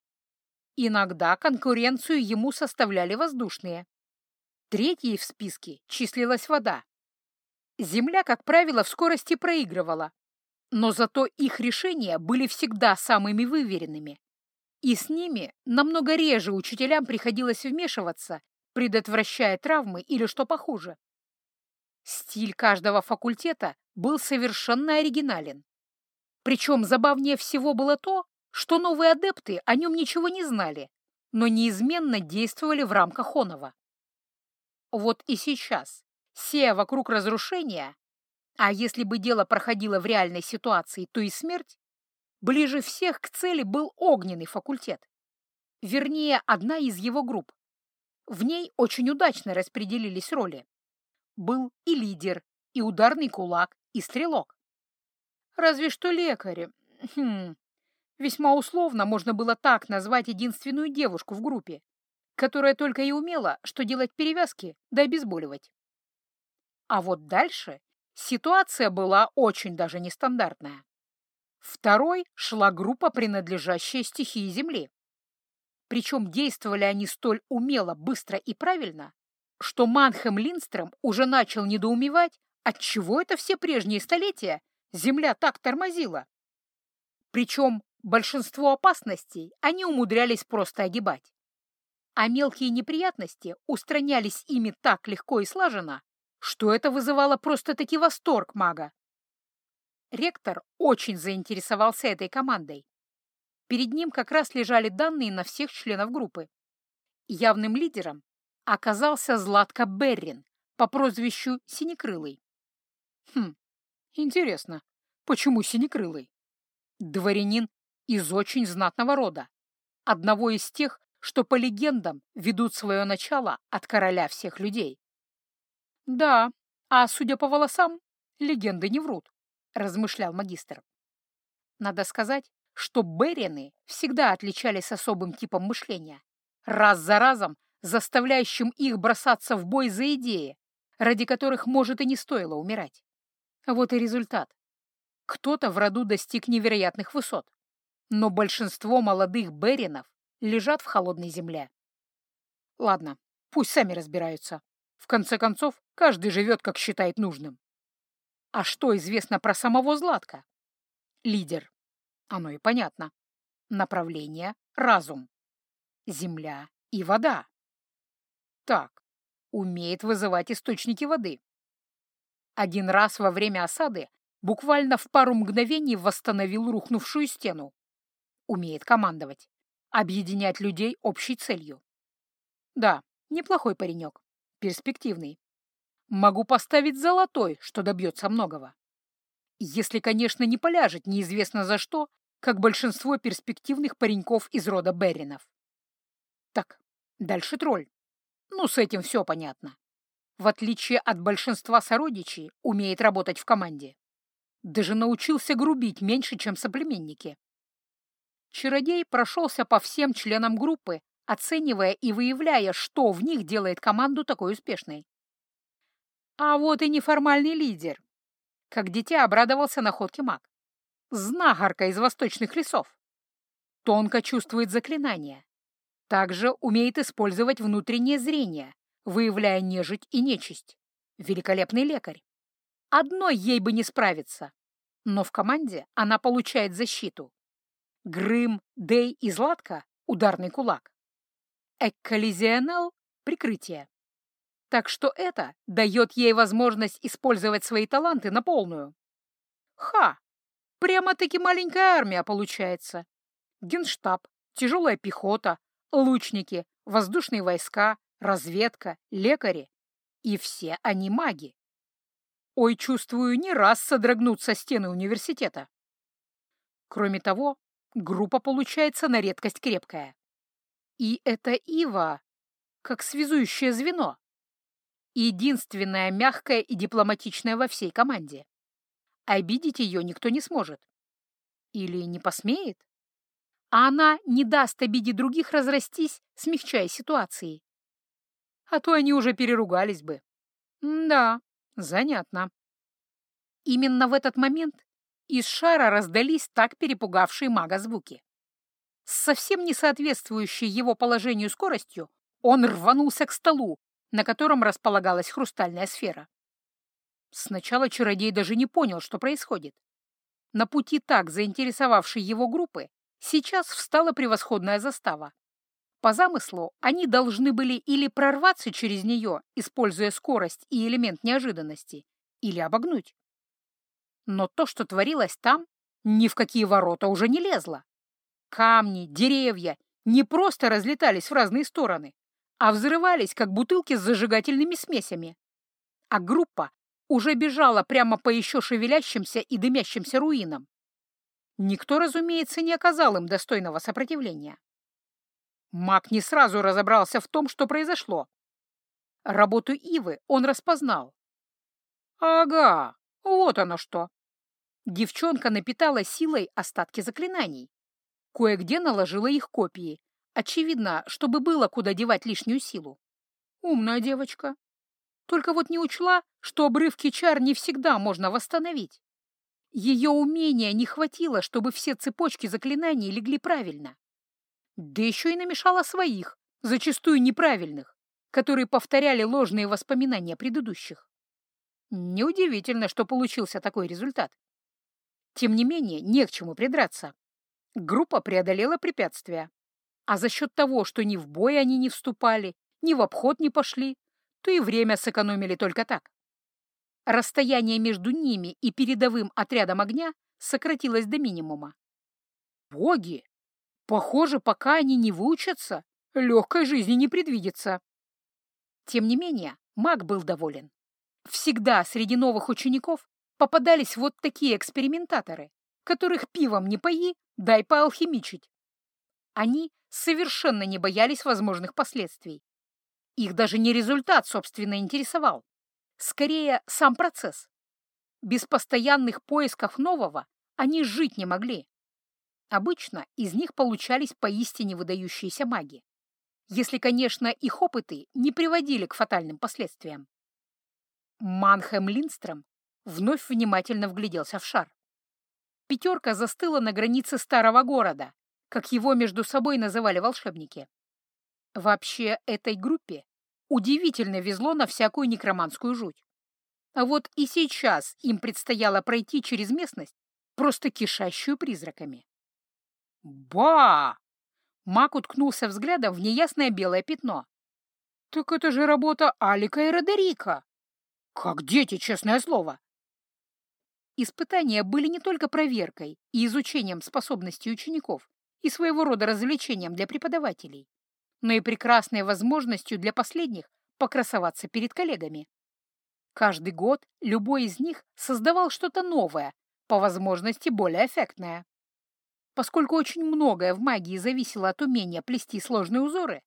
Иногда конкуренцию ему составляли воздушные. Третьей в списке числилась вода. Земля, как правило, в скорости проигрывала, но зато их решения были всегда самыми выверенными. И с ними намного реже учителям приходилось вмешиваться, предотвращая травмы или что похуже. Стиль каждого факультета был совершенно оригинален. Причем забавнее всего было то, что новые адепты о нем ничего не знали, но неизменно действовали в рамках Онова. Вот и сейчас, сея вокруг разрушения, а если бы дело проходило в реальной ситуации, то и смерть, ближе всех к цели был огненный факультет. Вернее, одна из его групп. В ней очень удачно распределились роли был и лидер, и ударный кулак, и стрелок. Разве что лекари. Хм. Весьма условно можно было так назвать единственную девушку в группе, которая только и умела, что делать перевязки да обезболивать. А вот дальше ситуация была очень даже нестандартная. Второй шла группа, принадлежащая стихии Земли. Причем действовали они столь умело, быстро и правильно, что Манхем Линстром уже начал недоумевать, отчего это все прежние столетия Земля так тормозила. Причем большинство опасностей они умудрялись просто огибать. А мелкие неприятности устранялись ими так легко и слаженно, что это вызывало просто-таки восторг мага. Ректор очень заинтересовался этой командой. Перед ним как раз лежали данные на всех членов группы. Явным лидером оказался Златко Беррин по прозвищу Синекрылый. Хм, интересно, почему Синекрылый? Дворянин из очень знатного рода, одного из тех, что по легендам ведут свое начало от короля всех людей. Да, а судя по волосам, легенды не врут размышлял магистр. Надо сказать, что Берины всегда отличались особым типом мышления, раз за разом заставляющим их бросаться в бой за идеи, ради которых, может, и не стоило умирать. Вот и результат. Кто-то в роду достиг невероятных высот, но большинство молодых Беринов лежат в холодной земле. Ладно, пусть сами разбираются. В конце концов, каждый живет, как считает нужным. А что известно про самого Златка? Лидер. Оно и понятно. Направление — разум. Земля и вода. Так, умеет вызывать источники воды. Один раз во время осады буквально в пару мгновений восстановил рухнувшую стену. Умеет командовать, объединять людей общей целью. Да, неплохой паренек, перспективный. Могу поставить золотой, что добьется многого. Если, конечно, не поляжет неизвестно за что, как большинство перспективных пареньков из рода Беринов. Так, дальше тролль. Ну, с этим все понятно. В отличие от большинства сородичей, умеет работать в команде. Даже научился грубить меньше, чем соплеменники. Чародей прошелся по всем членам группы, оценивая и выявляя, что в них делает команду такой успешной. А вот и неформальный лидер. Как дитя обрадовался находке маг. Знахарка из восточных лесов. Тонко чувствует заклинания. Также умеет использовать внутреннее зрение, выявляя нежить и нечисть. Великолепный лекарь. Одной ей бы не справиться. Но в команде она получает защиту. Грым, Дей и Златка — ударный кулак. Экколизионал — прикрытие. Так что это дает ей возможность использовать свои таланты на полную. Ха! Прямо-таки маленькая армия получается. Генштаб, тяжелая пехота, лучники, воздушные войска, разведка, лекари. И все они маги. Ой, чувствую, не раз содрогнутся стены университета. Кроме того, группа получается на редкость крепкая. И это Ива, как связующее звено единственная мягкая и дипломатичная во всей команде. Обидеть ее никто не сможет. Или не посмеет. А она не даст обиде других разрастись, смягчая ситуации. А то они уже переругались бы. Да, занятно. Именно в этот момент из шара раздались так перепугавшие мага звуки. С совсем не соответствующей его положению скоростью он рванулся к столу, на котором располагалась хрустальная сфера. Сначала чародей даже не понял, что происходит. На пути так заинтересовавшей его группы сейчас встала превосходная застава. По замыслу, они должны были или прорваться через нее, используя скорость и элемент неожиданности, или обогнуть. Но то, что творилось там, ни в какие ворота уже не лезло. Камни, деревья не просто разлетались в разные стороны, а взрывались, как бутылки с зажигательными смесями. А группа уже бежала прямо по еще шевелящимся и дымящимся руинам. Никто, разумеется, не оказал им достойного сопротивления. Маг не сразу разобрался в том, что произошло. Работу Ивы он распознал. Ага, вот оно что. Девчонка напитала силой остатки заклинаний. Кое-где наложила их копии, Очевидно, чтобы было куда девать лишнюю силу. Умная девочка. Только вот не учла, что обрывки чар не всегда можно восстановить. Ее умения не хватило, чтобы все цепочки заклинаний легли правильно. Да еще и намешала своих, зачастую неправильных, которые повторяли ложные воспоминания предыдущих. Неудивительно, что получился такой результат. Тем не менее, не к чему придраться. Группа преодолела препятствия. А за счет того, что ни в бой они не вступали, ни в обход не пошли, то и время сэкономили только так. Расстояние между ними и передовым отрядом огня сократилось до минимума. Боги! Похоже, пока они не выучатся, легкой жизни не предвидится. Тем не менее, маг был доволен. Всегда среди новых учеников попадались вот такие экспериментаторы, которых пивом не пои, дай поалхимичить. Они совершенно не боялись возможных последствий. Их даже не результат, собственно, интересовал. Скорее, сам процесс. Без постоянных поисков нового они жить не могли. Обычно из них получались поистине выдающиеся маги. Если, конечно, их опыты не приводили к фатальным последствиям. Манхэм Линстром вновь внимательно вгляделся в шар. Пятерка застыла на границе старого города, как его между собой называли волшебники. Вообще, этой группе удивительно везло на всякую некроманскую жуть. А вот и сейчас им предстояло пройти через местность, просто кишащую призраками. «Ба!» Мак уткнулся взглядом в неясное белое пятно. «Так это же работа Алика и Родерика!» «Как дети, честное слово!» Испытания были не только проверкой и изучением способностей учеников и своего рода развлечением для преподавателей, но и прекрасной возможностью для последних покрасоваться перед коллегами. Каждый год любой из них создавал что-то новое, по возможности более эффектное. Поскольку очень многое в магии зависело от умения плести сложные узоры,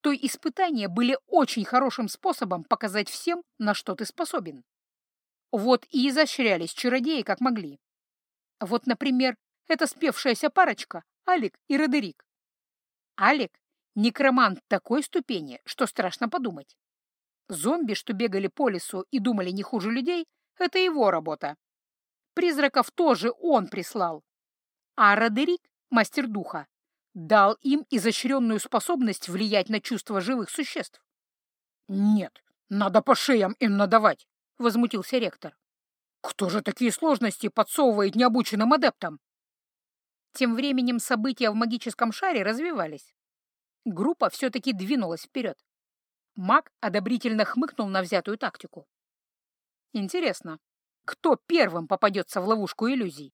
то испытания были очень хорошим способом показать всем, на что ты способен. Вот и изощрялись чародеи как могли. Вот, например, эта спевшаяся парочка Алик и Родерик. Алик — некромант такой ступени, что страшно подумать. Зомби, что бегали по лесу и думали не хуже людей, это его работа. Призраков тоже он прислал. А Родерик, мастер духа, дал им изощренную способность влиять на чувства живых существ. «Нет, надо по шеям им надавать», — возмутился ректор. «Кто же такие сложности подсовывает необученным адептам?» Тем временем события в магическом шаре развивались. Группа все-таки двинулась вперед. Маг одобрительно хмыкнул на взятую тактику. Интересно, кто первым попадется в ловушку иллюзий?